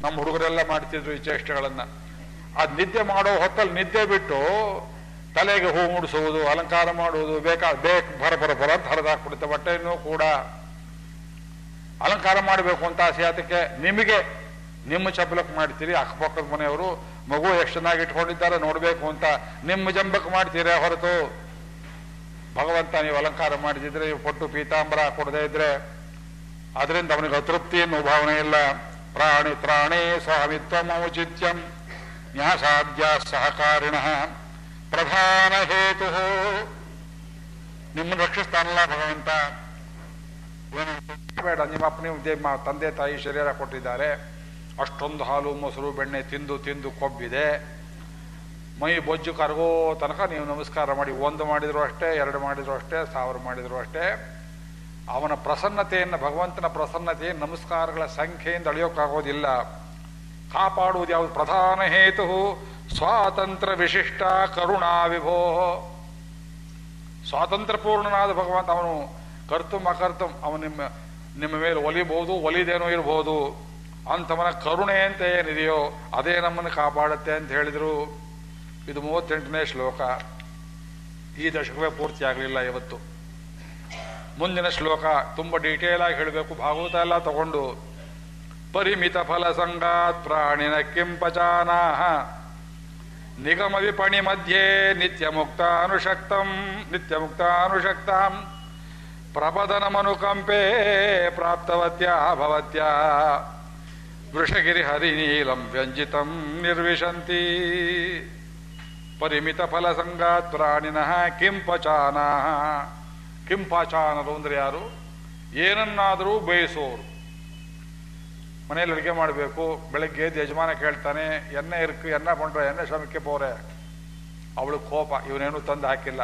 ನಮ್ಮ ಹುಡುಗರೆಲ್ಲ ಮಾಡ್ತಿದ್ರು ಈ ಚೇಷ್ಟೆಗಳನ್ನ ಆ ನಿದ್ದೆ ಮಾಡೋ ಹೊತ್ತಲ್ಲಿ ನಿದ್ದೆ ಬಿಟ್ಟು ತಲೆಗೆ ಹೂ ಮುಡಿಸುವುದು, ಅಲಂಕಾರ ಮಾಡುವುದು, ಬೇಕಾ, ಬೇಕು, ಬರ ಬರ ಬರ ಅಂತ ಹರಿದಾಕ್ಬಿಡುತ್ತೆ. ಬಟ್ಟೆಯನ್ನು ಕೂಡ ಅಲಂಕಾರ ಮಾಡಬೇಕು ಅಂತ ಆಸೆ. ಅದಕ್ಕೆ ನಿಮಗೆ ನಿಮ್ಮ ಚಪ್ಪಲಕ್ಕೆ ಮಾಡ್ತೀರಿ. ಅಕ್ಕಪಕ್ಕದ ಮನೆಯವರು ಮಗು ಎಷ್ಟು ಚೆನ್ನಾಗಿ ಇಟ್ಕೊಂಡಿದ್ದಾರೆ ನೋಡಬೇಕು ಅಂತ ನಿಮ್ಮ ಜಂಬಕ್ ಮಾಡ್ತೀರಾ ಹೊರತು. ಭಗವಂತ ನೀವು ಅಲಂಕಾರ ಮಾಡಿದ್ರೆ ಪೊಟ್ಟು ಪೀತಾಂಬರ ಕೊಡದೇ ಇದ್ರೆ, ಅದರಿಂದ ಅವನಿಗೆ ಅತೃಪ್ತಿ ಅನ್ನೋ ಭಾವನೆ ಇಲ್ಲ. ಪ್ರಾಣಿ ಪ್ರಾಣೇ ಸ್ವಾಮಿತ್ವ ಔಚಿತ್ಯಂ ನ್ಯಾಸಾಧ್ಯ ಸಹಕಾರಿಣ. ಪ್ರಧಾನ ಹೇತು. ನಿಮ್ಮನ್ನು ರಕ್ಷಿಸ್ತಾನಲ್ಲ ಭಗವಂತ? ಏನು? ಬೇಡ, ನಿಮ್ಮ ಅಪ್ಪ ನಿಮ್ಮ ತಂದೆ ತಾಯಿ ಶರೀರ ಕೊಟ್ಟಿದ್ದಾರೆ. ಅಷ್ಟೊಂದು ಹಾಲು, ಮೊಸರು, ಬೆಣ್ಣೆ ತಿಂದು ತಿಂದು ಕೊಬ್ಬಿದೆ. ಮೈ ಬೊಜ್ಜು ಕರಗೋ ತನಕ ನೀವು ನಮಸ್ಕಾರ ಮಾಡಿ, ಒಂದು ಮಾಡಿದ್ರು ಅಷ್ಟೇ, ಎರಡು ಮಾಡಿದ್ರು ಅಷ್ಟೇ, ಸಾವಿರ ಮಾಡಿದ್ರು ಅಷ್ಟೇ. ಅವನ ಪ್ರಸನ್ನತೆಯನ್ನು, ಭಗವಂತನ ಪ್ರಸನ್ನತೆಯನ್ನು ನಮಸ್ಕಾರಗಳ ಸಂಖ್ಯೆಯಿಂದ ಅಳೆಯೋಕ್ಕಾಗೋದಿಲ್ಲ. ಕಾಪಾಡುವುದು ಯಾವುದು? ಪ್ರಧಾನ ಹೇತು, ಸ್ವಾತಂತ್ರ್ಯ ವಿಶಿಷ್ಟ ಕರುಣಾ ವಿಭೋ. ಸ್ವಾತಂತ್ರ್ಯ ಪೂರ್ಣನಾದ ಭಗವಂತ, ಅವನು ಕರ್ತುಂ ಅಕರ್ತುಂ, ಅವನು ನಿಮ್ಮ ನಿಮ್ಮ ಮೇಲೆ ಒಲಿಬಹುದು ಒಲಿದೇನೋ ಇರಬಹುದು ಅಂಥವನ ಕರುಣೆ ಅಂತ ಏನಿದೆಯೋ, ಅದೇ ನಮ್ಮನ್ನು ಕಾಪಾಡುತ್ತೆ ಅಂತ ಹೇಳಿದರು. ಇದು ಮೂವತ್ತೆಂಟನೇ ಶ್ಲೋಕ. ಈ ದಶಕವೇ ಪೂರ್ತಿ ಆಗಲಿಲ್ಲ ಇವತ್ತು. ಮುಂದಿನ ಶ್ಲೋಕ ತುಂಬ ಡೀಟೇಲ್ ಆಗಿ ಹೇಳಬೇಕು. ಭಾಗವತ ಎಲ್ಲ ತಗೊಂಡು, ಪರಿಮಿತ ಫಲ ಸಂಗಾತ್ ಪ್ರಾಣಿನ ಕಿಂಪಚಾನಾಹ ನಿಗಮ ವಿಪಣಿ ಮಧ್ಯೆ ನಿತ್ಯ ಮುಕ್ತಾನುಶಕ್ತಂ ನಿತ್ಯ ಮುಕ್ತಾನುಶಕ್ತಾಂ ಪ್ರಪದನಮನುಕಂಪೆ ಪ್ರಾಪ್ತವತ್ಯಾ ಭವತ್ಯಾ. ವೃಷಗಿರಿ ಹರಿನೀಲಂ ವ್ಯಂಜಿತಂ ನಿರ್ವಿಶಂತಿ. ಪರಿಮಿತ ಫಲ ಸಂಗಾತ್ ಪ್ರಾಣಿನಃ ಕಿಂಪಚಾನಾಹ ಕಿಂಪಾಚಾನರು ಅಂದ್ರೆ ಯಾರು? ಏನನ್ನಾದರೂ ಬಯಸೋರು. ಮನೆಯಲ್ಲಿ ಅಡುಗೆ ಮಾಡಬೇಕು, ಬೆಳಗ್ಗೆ ಎದ್ದು ಯಜಮಾನ ಕೇಳ್ತಾನೆ, ಎಣ್ಣೆ ಇರ್ಕು, ಎಣ್ಣೆ ಕೊಂಡ್ರೆ ಎಣ್ಣೆ ಶ್ರಮಕ್ಕೆ ಪೋರೆ. ಅವಳು ಕೋಪ, ಇವನೇನು ತಂದು ಹಾಕಿಲ್ಲ.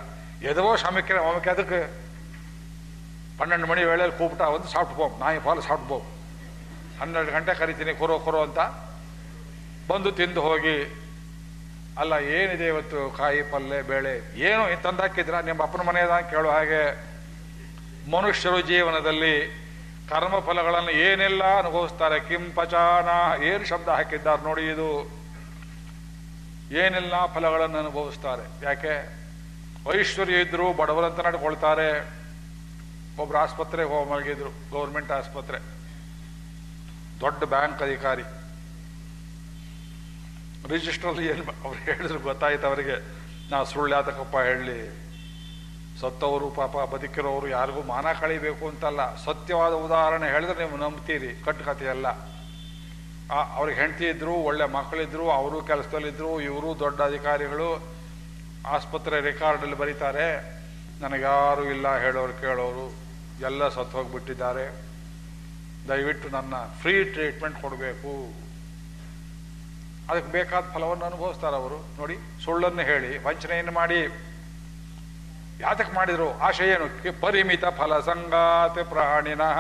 ಎದವೋ ಶ್ರಮಕ್ಕೆ ಅವಕ್ಕೆ ಅದಕ್ಕೆ. ಪನ್ನೆಂಡು ಮಣಿ ವೇಳೆಯಲ್ಲಿ ಕೂಪಿಟ ಒಂದು ಸಾಫ್ಟ್ ಬೋಮ್ ನಾಯಿ ಪಾಲು ಸಾಫ್ಟ್ ಬೋಮ್ ಹನ್ನೆರಡು ಗಂಟೆ ಕರಿತೀನಿ, ಕೊರೋ ಕೊರೋ ಅಂತ. ಬಂದು ತಿಂದು ಹೋಗಿ, ಅಲ್ಲ, ಏನಿದೆ ಇವತ್ತು ಕಾಯಿ ಪಲ್ಯ ಬೇಳೆ? ಏನು ತಂದು ಹಾಕಿದ್ರ ನಿಮ್ಮ ಅಪ್ಪನ ಮನೆಯದ ಕೇಳೋ ಹಾಗೆ ಮನುಷ್ಯರು ಜೀವನದಲ್ಲಿ ಕರ್ಮಫಲಗಳನ್ನು ಏನೆಲ್ಲ ಅನುಭವಿಸ್ತಾರೆ? ಕಿಂಪಚಾನ ಏನು ಶಬ್ದ ಹಾಕಿದ್ದಾರೆ ನೋಡಿ ಇದು. ಏನೆಲ್ಲ ಫಲಗಳನ್ನು ಅನುಭವಿಸ್ತಾರೆ? ಯಾಕೆ? ಐಶ್ವರ್ಯ ಇದ್ರು ಬಡವರಂತ ನಡ್ಕೊಳ್ತಾರೆ. ಒಬ್ರು ಆಸ್ಪತ್ರೆಗೆ ಹೋಗಿ ಮಲಗಿದ್ರು ಗೌರ್ಮೆಂಟ್ ಆಸ್ಪತ್ರೆ. ದೊಡ್ಡ ಬ್ಯಾಂಕ್ ಅಧಿಕಾರಿ. ರಿಜಿಸ್ಟ್ರಲ್ಲಿ ಏನು ಅವ್ರು ಹೇಳಿದ್ರು ಗೊತ್ತಾಯ್ತು ಅವರಿಗೆ. ನಾ ಸುಳ್ಳು ಯಾತಕಪ್ಪ ಹೇಳಲಿ ಸತ್ತವರು, ಪಾಪ ಬದುಕಿರೋರು ಯಾರಿಗೂ ಮಾನ ಕಳಿಬೇಕು ಅಂತಲ್ಲ. ಸತ್ಯವಾದ ಉದಾಹರಣೆ ಹೇಳಿದ್ರೆ ನೀವು ನಂಬ್ತೀರಿ ಕಟ್ಟುಕತೆಯಲ್ಲ ಅವ್ರಿಗೆ ಹೆಂಡತಿ ಇದ್ರು, ಒಳ್ಳೆ ಮಕ್ಕಳಿದ್ರು, ಅವರು ಕೆಲಸದಲ್ಲಿದ್ದರು ಇವರು ದೊಡ್ಡ ಅಧಿಕಾರಿಗಳು, ಆಸ್ಪತ್ರೆ ರೆಕಾರ್ಡಲ್ಲಿ ಬರೀತಾರೆ. ನನಗ್ಯಾರು ಇಲ್ಲ ಹೇಳೋರು, ಕೇಳೋರು. ಎಲ್ಲ ಸತ್ತು ಹೋಗ್ಬಿಟ್ಟಿದ್ದಾರೆ ದಯವಿಟ್ಟು ನನ್ನ ಫ್ರೀ ಟ್ರೀಟ್ಮೆಂಟ್ ಕೊಡಬೇಕು. ಅದಕ್ಕೆ ಬೇಕಾದ ಫಲವನ್ನು ಅನುಭವಿಸ್ತಾರೆ ಅವರು. ನೋಡಿ, ಸುಳ್ಳನ್ನು ಹೇಳಿ, ವಂಚನೆಯನ್ನು ಮಾಡಿ. ಯಾತಕ್ಕೆ ಮಾಡಿದ್ರು? ಆಶಯ ಏನು? ಪರಿಮಿತ ಫಲ ಸಂಗಾತ ಪ್ರಾಣಿನಃ.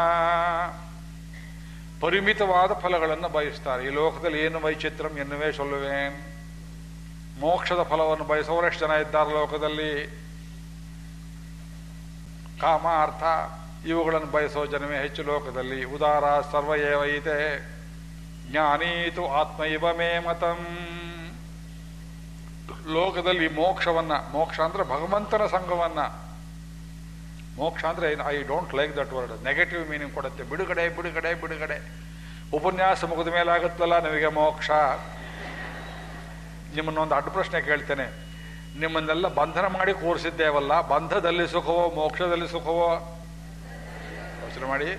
ಪರಿಮಿತವಾದ ಫಲಗಳನ್ನು ಬಯಸ್ತಾರೆ. ಈ ಲೋಕದಲ್ಲಿ ಏನು ವೈಚಿತ್ರಂ ಎನ್ನುವೇ ಸೊಲ್ಲುವೇನ್ ಮೋಕ್ಷದ ಫಲವನ್ನು ಬಯಸೋರು ಎಷ್ಟು ಜನ ಇದ್ದಾರೆ ಲೋಕದಲ್ಲಿ? ಕಾಮ, ಅರ್ಥ, ಇವುಗಳನ್ನು ಬಯಸೋ ಜನವೇ ಹೆಚ್ಚು ಲೋಕದಲ್ಲಿ. ಉದಾರ ಸರ್ವಯೇವೈತೆ ಜ್ಞಾನೀತು ಆತ್ಮ ಇವ ಮೇ ಮತಂ. ಲೋಕದಲ್ಲಿ ಮೋಕ್ಷವನ್ನ, ಮೋಕ್ಷ ಅಂದ್ರೆ ಭಗವಂತನ ಸಂಘವನ್ನು. ಮೋಕ್ಷ ಅಂದ್ರೆ I don't like that word negative meaning ಕೊಡುತ್ತೆ. ಬಿಡುಗಡೆ ಬಿಡುಗಡೆ ಬಿಡುಗಡೆ. ಉಪನ್ಯಾಸ ಮುಗಿದ ಮೇಲೆ ಆಗುತ್ತಲ್ಲ ನಮಗೆ ಮೋಕ್ಷ? ನಿಮ್ಮನ್ನೊಂದು ಅಡ್ಡ ಪ್ರಶ್ನೆ ಕೇಳ್ತೇನೆ. ನಿಮ್ಮನ್ನೆಲ್ಲ ಬಂಧನ ಮಾಡಿ ಕೂರಿಸಿದ್ದೇವಲ್ಲ, ಬಂಧದಲ್ಲಿ ಸುಖವೋ, ಮೋಕ್ಷದಲ್ಲಿ ಸುಖವೋ? ಯೋಚನೆ ಮಾಡಿ.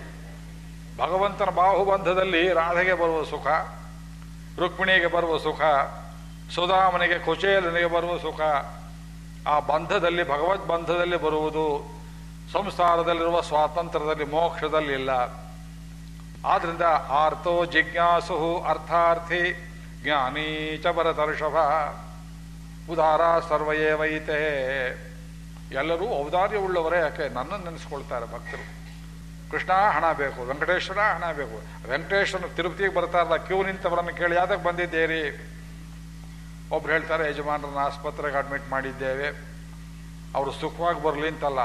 ಭಗವಂತನ ಬಾಹುಬಂಧದಲ್ಲಿ ರಾಧೆಗೆ ಬರುವ ಸುಖ, ರುಕ್ಮಿಣಿಗೆ ಬರುವ ಸುಖ ಸುಧಾಮನಿಗೆ ಕುಚೇಲನಿಗೆ ಬರುವ ಸುಖ. ಆ ಬಂಧದಲ್ಲಿ, ಭಗವದ್ ಬಂಧದಲ್ಲಿ ಬರುವುದು ಸಂಸಾರದಲ್ಲಿರುವ ಸ್ವಾತಂತ್ರ್ಯದಲ್ಲಿ, ಮೋಕ್ಷದಲ್ಲಿ ಇಲ್ಲ. ಆದ್ರಿಂದ ಆರ್ತೋ ಜಿಜ್ಞಾಸು ಅರ್ಥಾರ್ಥಿ ಜ್ಞಾನೀ ಚ ಭರತರ್ಷಭ. ಉದಾರ ಸರ್ವಯೇವೈತೆ. ಎಲ್ಲರೂ ಔದಾರ್ಯವುಳ್ಳವರೇ, ಯಾಕೆ? ನನ್ನನ್ನು ನೆನೆಸ್ಕೊಳ್ತಾರೆ ಭಕ್ತರು. ಕೃಷ್ಣ ಹಣ ಬೇಕು, ವೆಂಕಟೇಶ್ವರ ಹಣ ಬೇಕು. ವೆಂಕಟೇಶ್ವರ ತಿರುಪತಿಗೆ ಬರ್ತಾರಲ್ಲ, ಕ್ಯೂ ನಿಂತವರನ್ನು ಕೇಳಿ, ಯಾತಕ್ಕೆ ಬಂದಿದ್ದೀರಿ? ಒಬ್ರು ಹೇಳ್ತಾರೆ, ಯಜಮಾನರನ್ನ ಆಸ್ಪತ್ರೆಗೆ ಅಡ್ಮಿಟ್ ಮಾಡಿದ್ದೇವೆ. ಅವರು ಸುಖವಾಗಿ ಬರಲಿ ಅಂತಲ್ಲ.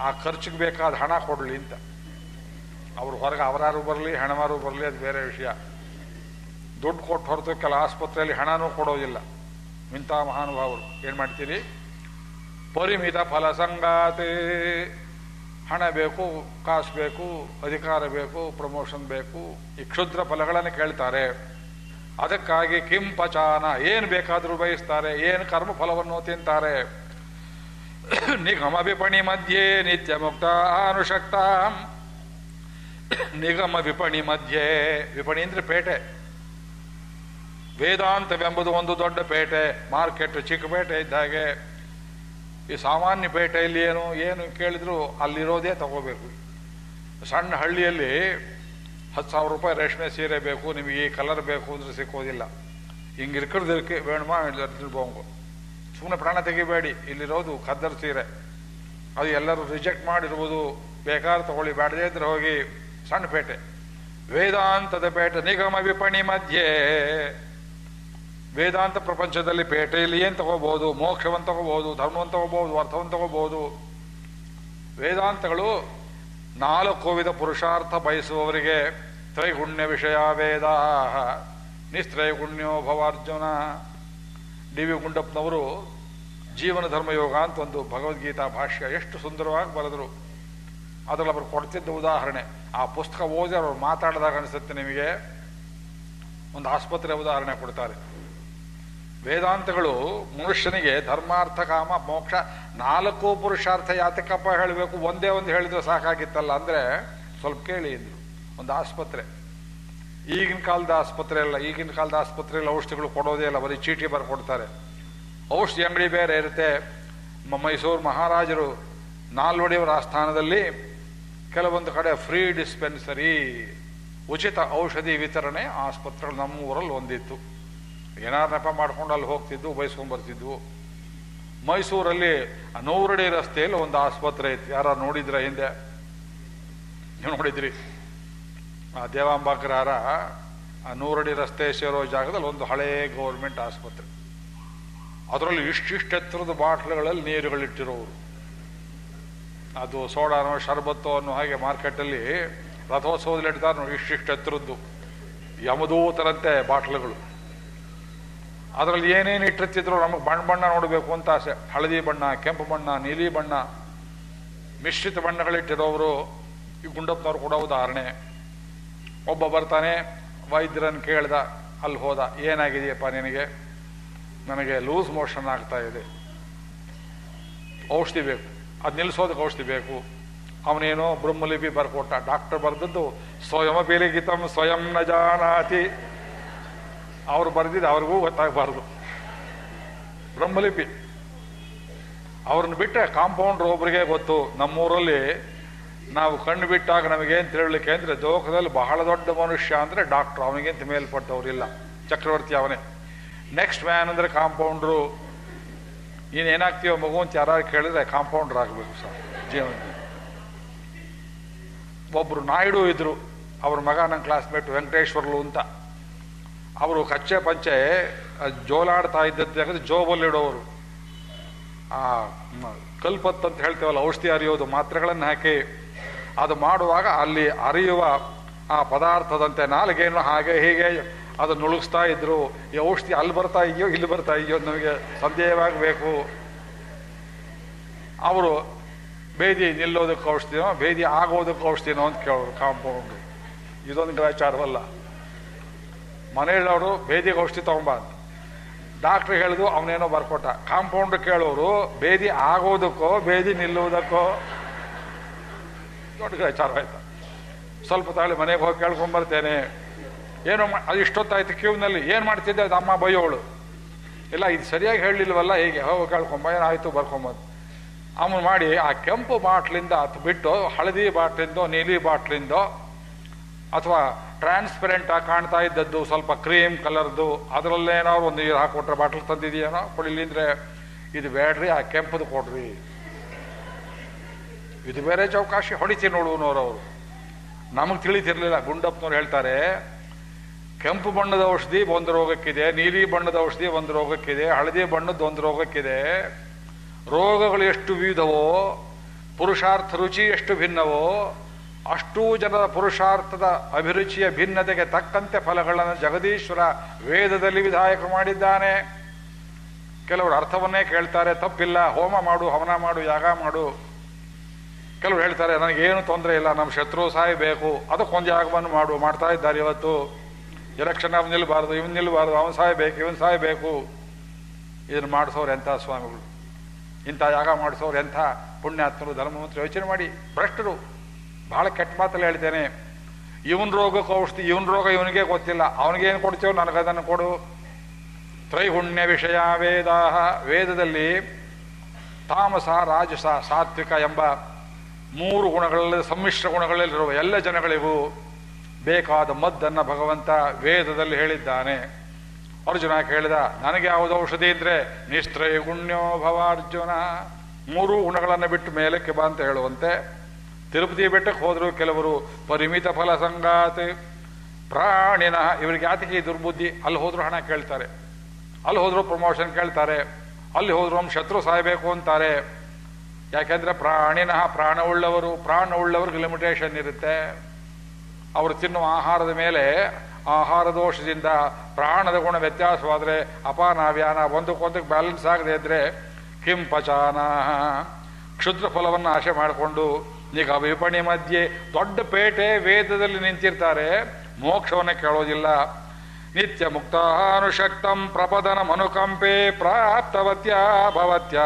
ಆ ಖರ್ಚಿಗೆ ಬೇಕಾದ ಹಣ ಕೊಡಲಿ ಅಂತ. ಅವ್ರು ಹೊರಗೆ ಅವರಾರು ಬರಲಿ ಹೆಣಮಾರು ಬರಲಿ, ಅದು ಬೇರೆ ವಿಷಯ. ದುಡ್ಡು ಕೊಟ್ಟು ಹೊರತು ಕೆಲ ಆಸ್ಪತ್ರೆಯಲ್ಲಿ ಹಣನೂ ಕೊಡೋದಿಲ್ಲ. ಇಂಥ ಮಹಾನುಭಾವರು. ಏನು ಮಾಡ್ತೀರಿ? ಪರಿಮಿತ ಫಲ ಸಂಗಾತಿ. ಹಣ ಬೇಕು, ಕಾಸು ಬೇಕು, ಅಧಿಕಾರ ಬೇಕು, ಪ್ರಮೋಷನ್ ಬೇಕು, ಈ ಕ್ಷುದ್ರ ಫಲಗಳನ್ನು ಕೇಳ್ತಾರೆ. ಅದಕ್ಕಾಗಿ ಕಿಂಪಚಾನ ಏನು ಬೇಕಾದರೂ ಬಯಸ್ತಾರೆ, ಏನು ಕರ್ಮ ಫಲವನ್ನು ತಿಂತಾರೆ. ನಿಗಮ ವಿಪಣಿ ಮಧ್ಯೆ ನಿತ್ಯ ಮುಕ್ತ ಅನುಶಕ್ತ. ನಿಗಮ ವಿಪಣಿ ಮಧ್ಯೆ, ವಿಪಣಿ ಅಂದ್ರೆ ಪೇಟೆ. ವೇದಾಂತವೆಂಬುದು ಒಂದು ದೊಡ್ಡ ಪೇಟೆ, ಮಾರ್ಕೆಟ್ ಚಿಕ್ಕ ಪೇಟೆ ಇದ್ದ ಹಾಗೆ. ಈ ಸಾಮಾನ್ಯ ಪೇಟೆಯಲ್ಲಿ ಏನು ಏನು ಕೇಳಿದ್ರು ಅಲ್ಲಿರೋದೇ ತಗೋಬೇಕು. ಸಣ್ಣ ಹಳ್ಳಿಯಲ್ಲಿ ಹತ್ತು ಸಾವಿರ ರೂಪಾಯಿ ರೇಷ್ಮೆ ಸೀರೆ ಬೇಕು, ನಿಮಗೆ ಈ ಕಲರ್ ಬೇಕು ಅಂದ್ರೆ ಸಿಕ್ಕೋದಿಲ್ಲ. ಹಿಂಗೆ ಇರ್ಕಡ್ದಕ್ಕೆ ಬೇಡಮಾ ತಿಳ್ಬೋಂಗು ಸುಮ್ಮನೆ ಪ್ರಾಣ ತೆಗಿಬೇಡಿ, ಇಲ್ಲಿರೋದು ಖದ್ದರ್ ಸೀರೆ. ಅದು ಎಲ್ಲರೂ ರಿಜೆಕ್ಟ್ ಮಾಡಿರ್ಬೋದು. ಬೇಕಾದ್ರೆ ತಗೊಳ್ಳಿ, ಬೇಡದೇ ಇದ್ರೆ ಹೋಗಿ ಸಣ್ಣ ಪೇಟೆ. ವೇದಾಂತದ ಪೇಟೆ, ನಿಗಮ ವಿಪಣಿ ಮಧ್ಯೆ. ವೇದಾಂತ ಪ್ರಪಂಚದಲ್ಲಿ ಪೇಟೆಯಲ್ಲಿ ಏನು ತಗೋಬಹುದು ಮೋಕ್ಷವನ್ನು ತಗೋಬಹುದು ಧರ್ಮವನ್ನು ತಗೋಬಹುದು ಅರ್ಥವನ್ನು ತಗೋಬಹುದು ವೇದಾಂತಗಳು ನಾಲ್ಕು ವಿಧ ಪುರುಷಾರ್ಥ ಬಯಸುವವರಿಗೆ ತ್ರೈಗುಣ್ಯ ವಿಷಯ ವೇದ. ನಿಸ್ತ್ರೈಗುಣ್ಯೋ ಭವ ಅರ್ಜುನ. ಡಿ ವಿ ಗುಂಡಪ್ಪನವರು ಜೀವನ ಧರ್ಮಯೋಗ ಅಂತ ಒಂದು ಭಗವದ್ಗೀತಾ ಭಾಷ್ಯ ಎಷ್ಟು ಸುಂದರವಾಗಿ ಬರೆದರು. ಅದರಲ್ಲಿ ಅವರು ಕೊಡ್ತಿದ್ದ ಉದಾಹರಣೆ. ಆ ಪುಸ್ತಕ ಓದಿ ಅವರು ಮಾತಾಡಿದಾಗ ಅನಿಸುತ್ತೆ ನಿಮಗೆ. ಒಂದು ಆಸ್ಪತ್ರೆ ಉದಾಹರಣೆ ಕೊಡ್ತಾರೆ. ವೇದಾಂತಗಳು ಮನುಷ್ಯನಿಗೆ ಧರ್ಮಾರ್ಥ ಕಾಮ ಮೋಕ್ಷ ನಾಲ್ಕು ಪುರುಷಾರ್ಥ ಯಾತಕಪ್ಪ ಹೇಳಬೇಕು, ಒಂದೇ ಒಂದು ಹೇಳಿದ್ರೆ ಸಾಕಾಗಿತ್ತಲ್ಲ ಅಂದರೆ ಸ್ವಲ್ಪ ಕೇಳಿ ಇದ್ರು ಒಂದು ಆಸ್ಪತ್ರೆ. ಈಗಿನ ಕಾಲದ ಆಸ್ಪತ್ರೆ ಅಲ್ಲ, ಈಗಿನ ಕಾಲದ ಆಸ್ಪತ್ರೆಯಲ್ಲಿ ಔಷಧಿಗಳು ಕೊಡೋದೇ ಇಲ್ಲ, ಬರೀ ಚೀಟಿ ಬರ್ಕೊಡ್ತಾರೆ ಔಷಧಿ ಅಂಗಡಿ ಬೇರೆ ಇರುತ್ತೆ. ಮೈಸೂರು ಮಹಾರಾಜರು ನಾಲ್ವಡಿಯವರ ಆಸ್ಥಾನದಲ್ಲಿ ಕೆಲವೊಂದು ಕಡೆ ಫ್ರೀ ಡಿಸ್ಪೆನ್ಸರಿ, ಉಚಿತ ಔಷಧಿ ವಿತರಣೆ ಆಸ್ಪತ್ರೆಗಳು ನಮ್ಮ ಊರಲ್ಲಿ ಒಂದಿತ್ತು. ಏನಾರು ನೆಪ ಮಾಡ್ಕೊಂಡು ಅಲ್ಲಿ ಹೋಗ್ತಿದ್ದು ಬಯಸ್ಕೊಂಡು ಬರ್ತಿದ್ವು. ಮೈಸೂರಲ್ಲಿ ನೂರಡಿ ರಸ್ತೆಯಲ್ಲಿ ಒಂದು ಆಸ್ಪತ್ರೆ ಇತ್ತು ಯಾರ ನೋಡಿದ್ರ ಹಿಂದೆ? ನೀವು ನೋಡಿದ್ರಿ? ಆ ದೇವಾಂಬಾಕರಾರ ಆ ನೂರಡಿ ರಸ್ತೆ ಸೇರೋ ಜಾಗದಲ್ಲಿ ಒಂದು ಹಳೆ ಗೌರ್ಮೆಂಟ್ ಆಸ್ಪತ್ರೆ. ಅದರಲ್ಲಿ ಇಷ್ಟಿಷ್ಟೆತ್ತರದ ಬಾಟ್ಲುಗಳಲ್ಲಿ ನೀರುಗಳಿಟ್ಟಿರೋರು. ಅದು ಸೋಡಾನೋ ಶರ್ಬತ್ತೋ ಅನ್ನೋ ಹಾಗೆ ಮಾರ್ಕೆಟಲ್ಲಿ ರಥೋತ್ಸವದಲ್ಲಿ ಇಡ್ತಾರೆ ನೋಡಿ ಇಷ್ಟಿಷ್ಟು ಎತ್ತರದ್ದು ಯಮದೂತರಂತೆ ಬಾಟ್ಲುಗಳು. ಅದರಲ್ಲಿ ಏನೇನು ಇಟ್ಟಿರ್ತಿದ್ರು ನಮಗೆ ಬಣ್ಣ ಬಣ್ಣ ನೋಡಬೇಕು ಅಂತ ಆಸೆ. ಹಳದಿ ಬಣ್ಣ, ಕೆಂಪು ಬಣ್ಣ, ನೀಲಿ ಬಣ್ಣ. ಮಿಶ್ರಿತ ಬಣ್ಣಗಳಿಟ್ಟಿರೋರು ಈ ಗುಂಡಪ್ಪನವ್ರು ಕೂಡ ಉದಾಹರಣೆ. ಒಬ್ಬ ಬರ್ತಾನೆ, ವೈದ್ಯರನ್ನು ಕೇಳ್ದ, ಅಲ್ಲಿ ಹೋದ, ಏನಾಗಿದೆಯಪ್ಪ ನಿನಗೆ? ನನಗೆ ಲೂಸ್ ಮೋಷನ್ ಆಗ್ತಾ ಇದೆ. ಔಷಧಿ ಬೇಕು. ಅದು ನಿಲ್ಲಿಸೋದಕ್ಕೆ ಔಷಧಿ ಬೇಕು. ಅವನೇನೋ ಬ್ರಹ್ಮಲಿಪಿ ಬರ್ಕೊಟ್ಟ. ಡಾಕ್ಟರ್ ಬರೆದದ್ದು ಸ್ವಯಂ ಬೇಲಿಗಿತಂ ಸ್ವಯಂ ನ ಜಾನಾತಿ. ಅವ್ರು ಬರೆದಿದ್ದು ಅವ್ರಿಗೂ ಗೊತ್ತಾಗಬಾರ್ದು. ಬ್ರಹ್ಮಲಿಪಿ. ಅವ್ರನ್ನ ಬಿಟ್ಟರೆ ಕಾಂಪೌಂಡ್ರ್ ಒಬ್ಬರಿಗೆ ಗೊತ್ತು. ನಮ್ಮೂರಲ್ಲಿ ನಾವು ಕಣ್ಣು ಬಿಟ್ಟಾಗ ನಮಗೇನು ತಿಳಿಲಿಕ್ಕೆ ಅಂದರೆ ಲೋಕದಲ್ಲಿ ಬಹಳ ದೊಡ್ಡ ಮನುಷ್ಯ ಅಂದರೆ ಡಾಕ್ಟ್ರು. ಅವನಿಗಿಂತ ಮೇಲ್ಪಟ್ಟವರಿಲ್ಲ ಚಕ್ರವರ್ತಿ ಅವನೇ. ನೆಕ್ಸ್ಟ್ ಮ್ಯಾನ್ ಅಂದರೆ ಕಾಂಪೌಂಡ್ರು. ನೀನು ಏನಾಗ್ತೀವೋ ಮಗು ಅಂತ ಯಾರು ಕೇಳಿದ್ರೆ ಕಾಂಪೌಂಡರ್ ಆಗಬೇಕು ಸರ್ ಜೀವನ ಒಬ್ಬರು ನಾಯ್ಡು ಇದ್ರು. ಅವ್ರ ಮಗ ನನ್ನ ಕ್ಲಾಸ್ಮೇಟ್ ವೆಂಕಟೇಶ್ವರ್ಲು ಅಂತ. ಅವರು ಕಚ್ಚೆ ಪಂಚೆ ಜೋಲಾಡ್ತಾ ಇದ್ದದ್ದು ಯಾಕಂದ್ರೆ ಜೋಬಲ್ಲಿಡೋರು. ಆ ಕಲ್ಪತ್ ಅಂತ ಹೇಳ್ತೇವಲ್ಲ, ಔಷಧಿ ಅರಿಯೋದು ಮಾತ್ರೆಗಳನ್ನು ಹಾಕಿ ಅದು ಮಾಡುವಾಗ ಅಲ್ಲಿ ಅರಿಯುವ ಆ ಪದಾರ್ಥದಂತೆ ನಾಲ್ಗೇನು ಹಾಗೆ ಹೀಗೆ ಅದು ನುಳುಗಿಸ್ತಾ ಇದ್ರು. ಈ ಔಷಧಿ ಅಲ್ಲಿ ಬರ್ತಾ ಇದೆಯೋ, ಇಲ್ಲಿ ಬರ್ತಾ ಇದೆಯೋ ನಮಗೆ ಸಂದೇಹವಾಗಬೇಕು. ಅವರು ಬೇದಿ ನಿಲ್ಲೋದಕ್ಕೆ ಔಷಧಿನೋ ಬೇದಿ ಆಗೋದಕ್ಕೆ ಔಷಧಿನೋ ಅಂತ ಕೇಳೋರು ಕಾಂಪೌಂಡ್. ಇದೊಂದು ಗ್ರಾಚಾರವಲ್ಲ ಮನೆಯಲ್ಲವರು ಬೇದಿಗೆ ಔಷಧಿ ತಗೊಂಬ ಅಂತ ಡಾಕ್ಟ್ರ್ ಹೇಳಿದ್ರು, ಅವನೇನೋ ಬರ್ಕೊಟ್ಟ. ಕಾಂಪೌಂಡ್ ಕೇಳೋರು, ಬೇದಿ ಆಗೋದಕ್ಕೋ, ಬೇದಿ ನಿಲ್ಲುವುದಕ್ಕೋ. ದೊಡ್ಡ ವಿಚಾರವಾಯ್ತು ಸ್ವಲ್ಪ ತಾಳಿ ಮನೆಗೆ ಹೋಗಿ ಕೇಳ್ಕೊಂಬರ್ತೇನೆ. ಏನು ಅದು ಇಷ್ಟೊತ್ತಾಯ್ತು ಕ್ಯೂನಲ್ಲಿ. ಏನು ಮಾಡ್ತಿದ್ದೆ? ಅದು ಅಮ್ಮ ಬೈಯೋಳು. ಇಲ್ಲ, ಇದು ಸರಿಯಾಗಿ ಹೇಳಲಿಲ್ವಲ್ಲ, ಹೀಗೆ. ಹೋಗಿ, ಕೇಳ್ಕೊಂಬ. ಏನಾಯ್ತು, ಬರ್ಕೊಂಬಂದು. ಅವನು ಮಾಡಿ, ಆ ಕೆಂಪು ಬಾಟ್ಲಿಂದ, ಅದು ಬಿಟ್ಟು, ಹಳದಿ ಬಾಟ್ಲಿಂದೋ, ನೀಲಿ ಬಾಟ್ಲಿಂದೋ ಅಥವಾ ಟ್ರಾನ್ಸ್ಪರೆಂಟ್ ಆಗಿ ಕಾಣ್ತಾ ಇದ್ದದ್ದು ಸ್ವಲ್ಪ ಕ್ರೀಮ್ ಕಲರ್ದು ಅದರಲ್ಲೇನಾದ್ರು ಒಂದು ನೀರು ಹಾಕೊಟ್ರೆ ಬಾಟಲ್ ತಂದಿದೆಯೇನೋ? ಕೊಡಿಲಿ ಅಂದರೆ ಇದು ಬೇಡ್ರಿ, ಆ ಕೆಂಪದು ಕೊಡ್ರಿ. ಇದು ಬೇರೆ ಚೌಕಾಶಿ ಹೊಡಿತೀನಿ ಅವರು. ನಮಗೆ ತಿಳಿತಿರ್ಲಿಲ್ಲ, ಗುಂಡಪ್ಪನವ್ರು ಹೇಳ್ತಾರೆ, ಕೆಂಪು ಬಣ್ಣದ ಔಷಧಿ ಒಂದು ರೋಗಕ್ಕಿದೆ, ನೀಲಿ ಬಣ್ಣದ ಔಷಧಿ ಒಂದು ರೋಗಕ್ಕಿದೆ, ಹಳದಿ ಬಣ್ಣದ ಒಂದು ರೋಗಕ್ಕಿದೆ. ರೋಗಗಳು ಎಷ್ಟು ವಿವಿಧವೋ, ಪುರುಷಾರ್ಥ ರುಚಿ ಎಷ್ಟು ಭಿನ್ನವೋ ಅಷ್ಟೂ ಜನರ ಪುರುಷಾರ್ಥದ ಅಭಿರುಚಿಯ ಭಿನ್ನತೆಗೆ ತಕ್ಕಂತೆ ಫಲಗಳನ್ನು ಜಗದೀಶ್ವರ ವೇದದಲ್ಲಿ ವಿಧಾಯಕ ಮಾಡಿದ್ದಾನೆ. ಕೆಲವರು ಅರ್ಥವನ್ನೇ ಕೇಳ್ತಾರೆ, ತಪ್ಪಿಲ್ಲ, ಹೋಮ ಮಾಡು, ಹವನ ಮಾಡು, ಯಾಗ ಮಾಡು. ಕೆಲವರು ಹೇಳ್ತಾರೆ, ನನಗೇನು ತೊಂದರೆ ಇಲ್ಲ, ನಮ್ಮ ಶತ್ರು ಸಾಯಬೇಕು, ಅದಕ್ಕೊಂದು ಯಾಗವನ್ನು ಮಾಡು, ಮಾಡ್ತಾ ಇದ್ದಾರೆ ಇವತ್ತು. ಎಲೆಕ್ಷನ್ ಅವ್ನು ನಿಲ್ಲಬಾರ್ದು ಇವನು ನಿಲ್ಲಬಾರ್ದು ಅವನು ಸಾಯಬೇಕು, ಇವನು ಸಾಯಬೇಕು. ಇದನ್ನು ಮಾಡಿಸೋರು ಎಂಥ ಸ್ವಾಮಿಗಳು? ಇಂಥ ಯಾಗ ಮಾಡಿಸೋರು ಎಂಥ ಪುಣ್ಯಾತ್ಮರು ಧರ್ಮವಂತರು ಯೋಚನೆ ಮಾಡಿ, ಭ್ರಷ್ಟರು. ಬಹಳ ಕೆಟ್ಟ ಮಾತಲ್ಲಿ ಹೇಳ್ತೇನೆ ಇವನ್ ರೋಗಕ್ಕೆ ಔಷಧಿ, ಇವನ್ ರೋಗ ಇವನಿಗೆ ಗೊತ್ತಿಲ್ಲ. ಅವನಿಗೇನು ನನಗೆ ನನಗದನ್ನು ಕೊಡು. ತ್ರೈಗುಣ್ಯ ವಿಷಯ ವೇದ ವೇದದಲ್ಲಿ ತಾಮಸ, ರಾಜಸ, ಸಾತ್ವಿಕ ಎಂಬ ಮೂರು ಗುಣಗಳಲ್ಲಿ, ಸಮ್ಮಿಶ್ರ ಗುಣಗಳಲ್ಲಿರುವ ಎಲ್ಲ ಜನಗಳಿಗೂ ಬೇಕಾದ ಮದ್ದನ್ನು ಭಗವಂತ ವೇದದಲ್ಲಿ ಹೇಳಿದ್ದಾನೆ. ಅರ್ಜುನ ಕೇಳಿದ, ನನಗೆ ಯಾವುದು ಔಷಧಿ ಇದ್ರೆ? ನಿಸ್ತ್ರೈಗುಣ್ಯೋ ಭವ ಅರ್ಜುನ. ಮೂರು ಗುಣಗಳನ್ನು ಬಿಟ್ಟು ಮೇಲಕ್ಕೆ ಬಾ ಅಂತ ಹೇಳುವಂತೆ ತಿರುಪತಿ ಬೆಟ್ಟಕ್ಕೆ ಹೋದರು ಕೆಲವರು, ಪರಿಮಿತ ಫಲ ಸಂಗಾತಿ, ಪ್ರಾಣಿನ, ಇವರಿಗೆ ಯಾತಕ್ಕೆ ದುರ್ಬುದ್ಧಿ? ಅಲ್ಲಿ ಹೋದರೂ ಹಣ ಕೇಳ್ತಾರೆ. ಅಲ್ಲಿ ಹೋದರೂ ಪ್ರಮೋಷನ್ ಕೇಳ್ತಾರೆ. ಅಲ್ಲಿ ಹೋದರೂ ನಮ್ಮ ಶತ್ರು ಸಾಯಬೇಕು ಅಂತಾರೆ. ಯಾಕೆಂದರೆ ಪ್ರಾಣಿನ ಪ್ರಾಣವುಳ್ಳವರು ಪ್ರಾಣವುಳ್ಳವ್ರಿಗೆ ಲಿಮಿಟೇಷನ್ ಇರುತ್ತೆ. ಅವರು ತಿನ್ನುವ ಆಹಾರದ ಮೇಲೆ ಆಹಾರ ದೋಷದಿಂದ ಪ್ರಾಣದ ಗುಣ ವ್ಯತ್ಯಾಸವಾದರೆ ಅಪಾನಾವ್ಯಾನ ಒಂದಕ್ಕೊಂದಕ್ಕೆ ಬ್ಯಾಲೆನ್ಸ್ ಆಗದೆ ಇದ್ದರೆ ಕಿಂ ಪಚಾನ ಕ್ಷುದ್ರ ಫಲವನ್ನು ಆಶೆ ಮಾಡಿಕೊಂಡು ಈಗ ವಿಪಣಿ ಮಧ್ಯೆ ದೊಡ್ಡ ಪೇಟೆ ವೇದದಲ್ಲಿ ನಿಂತಿರ್ತಾರೆ. ಮೋಕ್ಷವನ್ನು ಕೇಳೋದಿಲ್ಲ. ನಿತ್ಯ ಮುಕ್ತಾನುಶಕ್ತಂ ಪ್ರಪದನ ಮನುಕಂಪೆ ಪ್ರಾಪ್ತವತ್ಯ ಭವತ್ಯ.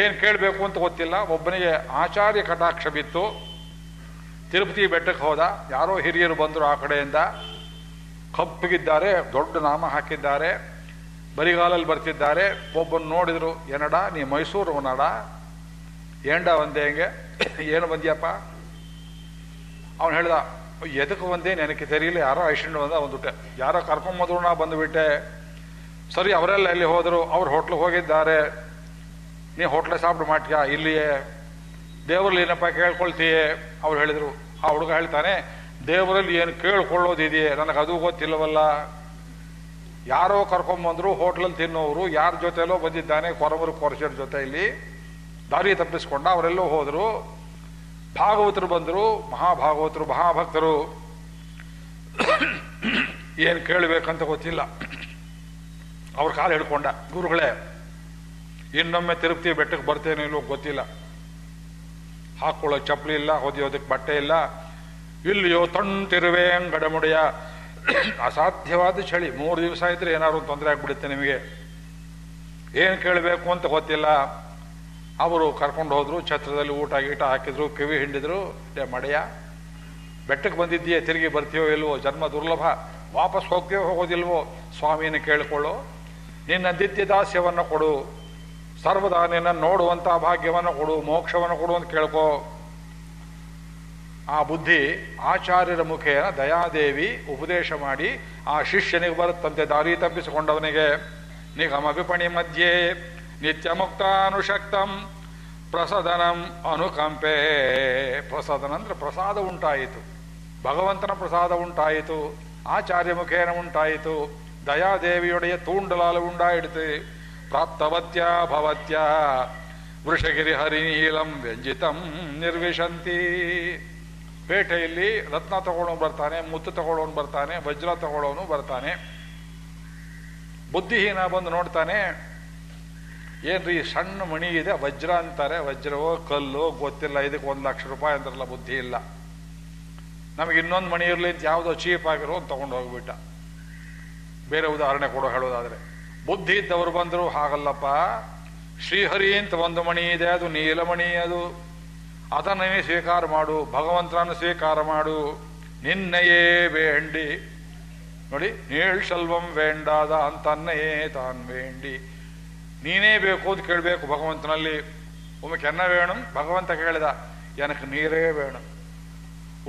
ಏನು ಕೇಳಬೇಕು ಅಂತ ಗೊತ್ತಿಲ್ಲ. ಒಬ್ಬನಿಗೆ ಆಚಾರ್ಯ ಕಟಾಕ್ಷ ಬಿತ್ತು. ತಿರುಪತಿ ಬೆಟ್ಟಕ್ಕೆ ಹೋದ. ಯಾರೋ ಹಿರಿಯರು ಬಂದರು ಆ ಕಡೆಯಿಂದ. ಕಪ್ಪಿಗಿದ್ದಾರೆ, ದೊಡ್ಡ ನಾಮ ಹಾಕಿದ್ದಾರೆ. ಬರಿಗಾಲಲ್ಲಿ ಬರ್ತಿದ್ದಾರೆ. ಒಬ್ಬನು ನೋಡಿದರು, ಏನಡ, ನೀ ಮೈಸೂರವನಡ ಏಂಡ ಒಂದೇ ಹೆಂಗೆ? ಏನು ಬಂದ್ಯಪ್ಪ? ಅವನು ಹೇಳ್ದ ಎದಕ್ಕೆ ಒಂದೇ ನನಗೆ ತೆರೀಲಿ ಯಾರೋ ಐಶಂಡ್ ಬಂದ ಬಂದ್ಬಿಟ್ಟೆ ಯಾರೋ ಕರ್ಕೊಂಬಂದ್ರು, ನಾ ಬಂದುಬಿಟ್ಟೆ. ಸರಿ, ಅವರೆಲ್ಲ ಎಲ್ಲಿ ಹೋದರು? ಅವ್ರು ಹೋಟ್ಲಿಗೆ ಹೋಗಿದ್ದಾರೆ. ನೀ ಹೋಟ್ಲೆ ಸಾப்பிಡು ಮಾಡ್ತೀಯಾ? ಇಲ್ಲಿಯೇ. ದೇವರಲ್ಲಿ ಏನಪ್ಪ ಕೇಳ್ಕೊಳ್ತೀಯೇ? ಅವ್ರು ಹೇಳಿದರು. ಆ ಹುಡುಗ ಹೇಳ್ತಾನೆ, ದೇವರಲ್ಲಿ ಏನು ಕೇಳ್ಕೊಳ್ಳೋದಿದೆಯೇ? ನನಗೆ ಅದು ಗೊತ್ತಿಲ್ಲವಲ್ಲ. ಯಾರೋ ಕರ್ಕೊಂಬಂದರು ಹೋಟ್ಲಲ್ಲಿ ತಿನ್ನೋರು ಯಾರ ಜೊತೆಲೋ ಬಂದಿದ್ದಾನೆ ಕೊರಮರು ಕೊರಸರ ಜೊತೆ ಇಲ್ಲಿ. ದಾರಿ ತಪ್ಪಿಸ್ಕೊಂಡ, ಅವರೆಲ್ಲೋ ಹೋದರು. ಭಾಗವತರು ಬಂದರು, ಮಹಾಭಾಗವತರು, ಮಹಾಭಕ್ತರು. ಏನು ಕೇಳಬೇಕಂತ ಗೊತ್ತಿಲ್ಲ. ಅವ್ರ ಕಾಲು ಹಿಡ್ಕೊಂಡ, ಗುರುಗಳೇ, ಇನ್ನೊಮ್ಮೆ ತಿರುಪತಿ ಬೆಟ್ಟಕ್ಕೆ ಬರ್ತೇನೆ ಇಲ್ಲೋ ಗೊತ್ತಿಲ್ಲ. ಹಾಕೊಳ್ಳೋ ಚಪ್ಪಲಿ ಇಲ್ಲ ಹೊದಿಯೋದಕ್ಕೆ ಬಟ್ಟೆ ಇಲ್ಲ. ಇಲ್ಲಿಯೋ ತಣ್ತಿರುವೆ ಗಡಮುಡಿಯ ಅಸಾಧ್ಯವಾದ ಚಳಿ. ಮೂರು ದಿವಸ ಇದ್ರೆ ಏನಾದ್ರು ತೊಂದರೆ ಆಗ್ಬಿಡುತ್ತೆ ನಿಮಗೆ. ಏನು ಕೇಳಬೇಕು ಅಂತ ಗೊತ್ತಿಲ್ಲ. ಅವರು ಕರ್ಕೊಂಡು ಹೋದರು, ಛತ್ರದಲ್ಲಿ ಊಟ ಗೀಟ ಹಾಕಿದ್ರು, ಕಿವಿ ಹಿಂಡಿದ್ರು ಮಡೆಯ ಬೆಟ್ಟಕ್ಕೆ ಬಂದಿದ್ದೀಯೇ, ತಿರುಗಿ ಬರ್ತೀಯೋ ಇಲ್ವೋ, ಜನ್ಮ ದುರ್ಲಭ, ವಾಪಸ್ ಹೋಗ್ತೀಯೋ ಹೋಗೋದಿಲ್ವೋ ಸ್ವಾಮಿಯನ್ನು ಕೇಳಿಕೊಳ್ಳು, ನಿನ್ನ ದಿತ್ಯ ದಾಸ್ಯವನ್ನು ಕೊಡು, ಸರ್ವದಾ ನಿನ್ನ ನೋಡುವಂಥ ಭಾಗ್ಯವನ್ನು ಕೊಡು, ಮೋಕ್ಷವನ್ನು ಕೊಡು ಅಂತ ಕೇಳ್ಕೋ. ಆ ಬುದ್ಧಿ ಆಚಾರ್ಯರ ಮುಖೇನ ದಯಾದೇವಿ ಉಪದೇಶ ಮಾಡಿ, ಆ ಶಿಷ್ಯನಿಗೆ ಬರುತ್ತಂತೆ ದಾರಿ ತಪ್ಪಿಸಿಕೊಂಡವನಿಗೆ, ನಿಗಮ ವಿಪಣಿ ಮಧ್ಯೆ ನಿತ್ಯ ಮುಕ್ತಾನುಶಕ್ತಂ ಪ್ರಸದನಂ ಅನುಕಂಪೆ. ಪ್ರಸದನ ಅಂದರೆ ಪ್ರಸಾದ ಉಂಟಾಯಿತು. ಭಗವಂತನ ಪ್ರಸಾದ ಉಂಟಾಯಿತು. ಆಚಾರ್ಯ ಮುಖೇನ ಉಂಟಾಯಿತು. ದಯಾದೇವಿಯೊಡೆಯ ತೂಂಡಲಾಲು ಉಂಡಾಯಿಡುತ್ತೆ ಪ್ರಾಪ್ತವತ್ಯ ಭವತ್ಯ. ವೃಷಗಿರಿ ಹರಿನೀಲಂ ವ್ಯಂಜಿತಂ ನಿರ್ವಿಶಂತಿ. ಪೇಟೆಯಲ್ಲಿ ರತ್ನ ತಗೊಳ್ಳೋನು ಬರ್ತಾನೆ, ಮುತ್ತು ತಗೊಳ್ಳೋನು ಬರ್ತಾನೆ, ವಜ್ರ ತಗೊಳ್ಳೋನು ಬರ್ತಾನೆ. ಬುದ್ಧಿಹೀನ ಬಂದು ನೋಡ್ತಾನೆ ಏನ್ರಿ, ಈ ಸಣ್ಣ ಮಣಿ ಇದೆ ವಜ್ರ ಅಂತಾರೆ. ವಜ್ರವೋ, ಕಲ್ಲು, ಗೊತ್ತಿಲ್ಲ, ಇದಕ್ಕೆ ಒಂದು ಲಕ್ಷ ರೂಪಾಯಿ ಅಂತಾರಲ್ಲ ಬುದ್ಧಿ ಇಲ್ಲ. ನಮಗೆ ಇನ್ನೊಂದು ಮಣಿ ಇರಲಿ ಅಂತ ಯಾವುದೋ ಚೀಪ್ ಆಗಿರೋ ತಗೊಂಡು ಹೋಗ್ಬಿಟ್ಟ. ಬೇರೆ ಉದಾಹರಣೆ ಕೊಡೋ ಹೇಳೋದಾದ್ರೆ, ಬುದ್ಧಿ ಇದ್ದವರು ಬಂದರು, ಹಾಗಲ್ಲಪ್ಪ. ಶ್ರೀಹರಿ ಅಂತ ಒಂದು ಮಣಿ ಇದೆ, ಅದು ನೀಲಮಣಿ ಅದು. ಅದನ್ನೇ ಸ್ವೀಕಾರ ಮಾಡು, ಭಗವಂತನನ್ನು ಸ್ವೀಕಾರ ಮಾಡು. ನಿನ್ನೆಯೇ ಬೇಂಡಿ. ನೋಡಿ, ನೀಳ್ ಸಲ್ವಂ ವೇಂಡಾದ ಅಂತನ್ನೆಯೇ ತಾನ್ ವೇಂಡಿ. ನೀನೇ ಬೇಕು ಅಂತ ಕೇಳಬೇಕು ಭಗವಂತನಲ್ಲಿ. ಒಮ್ಮೆ ಕೆನ್ನ ವೇಣು ಭಗವಂತ ಕೇಳಿದ ಎನಕ್ಕೆ ನೀರೇ ವೇಣು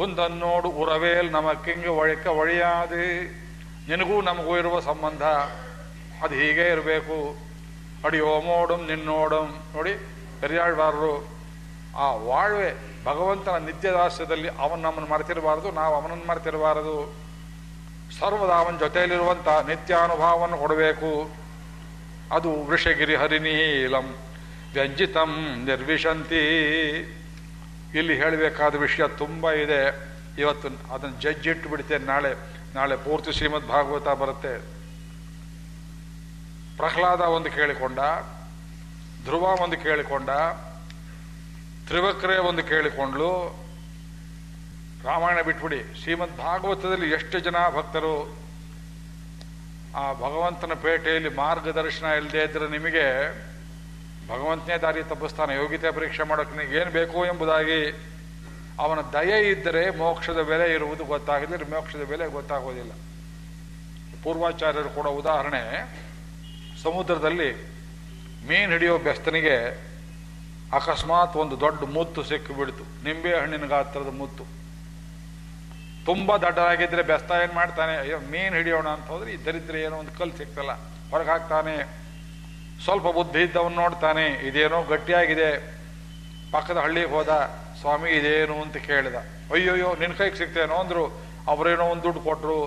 ಒಂದನ್ನೋಡು ಉರವೇಲ್ ನಮಕ್ಕಿಂಗೆ ಒಳಕ್ಕೆ ಒಳೆಯಾದೆ. ನಿನಗೂ ನಮಗೂ ಇರುವ ಸಂಬಂಧ ಅದು ಹೀಗೆ ಇರಬೇಕು. ಅಡಿಯೋ ಮೋಡಂ, ನಿನ್ನೋಡಂ. ನೋಡಿ, ಪೆರಿಯಾಳ್ವಾರರು ಆ ವಾಳ್ವೆ ಭಗವಂತನ ನಿತ್ಯದಾಸ್ಯದಲ್ಲಿ ಅವನು ನಮ್ಮನ್ನು ಮರೆತಿರಬಾರದು, ನಾವು ಅವನನ್ನು ಮರೆತಿರಬಾರದು. ಸರ್ವದ ಅವನ ಜೊತೆಯಲ್ಲಿರುವಂಥ ನಿತ್ಯಾನುಭಾವವನ್ನು ಕೊಡಬೇಕು. ಅದು ವೃಷಗಿರಿ ಹರಿನೀಲಂ ವ್ಯಂಜಿತಂ ನಿರ್ವಿಶಂತಿ. ಇಲ್ಲಿ ಹೇಳಬೇಕಾದ ವಿಷಯ ತುಂಬ ಇದೆ. ಇವತ್ತು ಅದನ್ನು ಜಜ್ಜಿಟ್ಟು ಬಿಡ್ತೇನೆ ನಾಳೆ. ನಾಳೆ ಪೂರ್ತಿ ಶ್ರೀಮದ್ ಭಾಗವತ ಬರುತ್ತೆ. ಪ್ರಹ್ಲಾದ ಒಂದು ಕೇಳಿಕೊಂಡ, ಧ್ರುವ ಒಂದು ಕೇಳಿಕೊಂಡ, ತ್ರಿವಕ್ರೆ ಒಂದು ಕೇಳಿಕೊಂಡ್ಲು. ರಾಮಾಯಣ ಬಿಟ್ಬಿಡಿ. ಶ್ರೀಮದ್ ಭಾಗವತದಲ್ಲಿ ಎಷ್ಟು ಜನ ಭಕ್ತರು ಆ ಭಗವಂತನ ಪೇಟೆಯಲ್ಲಿ ಮಾರ್ಗದರ್ಶನ ಇಲ್ಲದೆ ಇದ್ರೆ ನಿಮಗೆ ಭಗವಂತನೇ ದಾರಿ ತಪ್ಪಿಸ್ತಾನೆ. ಯೋಗ್ಯತೆ ಪರೀಕ್ಷೆ ಮಾಡೋಕೆ ನಿಮಗೆ ಏನು ಬೇಕು ಎಂಬುದಾಗಿ ಅವನ ದಯೆ ಇದ್ದರೆ ಮೋಕ್ಷದ ಬೆಲೆ ಇರುವುದು ಗೊತ್ತಾಗಿದ್ರೆ ಮೋಕ್ಷದ ಬೆಲೆ ಗೊತ್ತಾಗೋದಿಲ್ಲ. ಪೂರ್ವಾಚಾರ್ಯರು ಕೂಡ ಉದಾಹರಣೆ, ಸಮುದ್ರದಲ್ಲಿ ಮೀನು ಹಿಡಿಯೋ ಬೆಸ್ತನಿಗೆ ಅಕಸ್ಮಾತ್ ಒಂದು ದೊಡ್ಡ ಮುತ್ತು ಸಿಕ್ಕಿಬಿಡ್ತು. ನಿಂಬೆ ಹಣ್ಣಿನ ಗಾತ್ರದ ಮುತ್ತು. ತುಂಬಾ ದಡ್ಡರಾಗಿದ್ದರೆ ಬೆಸ್ತ ಏನು ಮಾಡ್ತಾನೆ, ಅಯ್ಯೋ, ಮೀನು ಹಿಡಿಯೋಣ ಅಂತ ಹೋದ್ರೆ ಈ ದರಿದ್ರೆ ಏನೋ ಒಂದು ಕಲ್ಲು ಸಿಕ್ತಲ್ಲ ಹೊರಗೆ ಹಾಕ್ತಾನೆ ಸ್ವಲ್ಪ ಬುದ್ಧಿ ಇದ್ದವನು ನೋಡ್ತಾನೆ, ಇದೇನೋ ಗಟ್ಟಿಯಾಗಿದೆ, ಪಕ್ಕದ ಹಳ್ಳಿಗೆ ಹೋದ ಸ್ವಾಮಿ ಇದೇನು ಅಂತ ಕೇಳಿದ. ಅಯ್ಯೋಯ್ಯೋ ನಿನ್ನ ಕೈಗೆ ಸಿಗ್ತೇನೋ ಅಂದ್ರು. ಅವರೇನೋ ಒಂದು ದುಡ್ಡು ಕೊಟ್ಟರು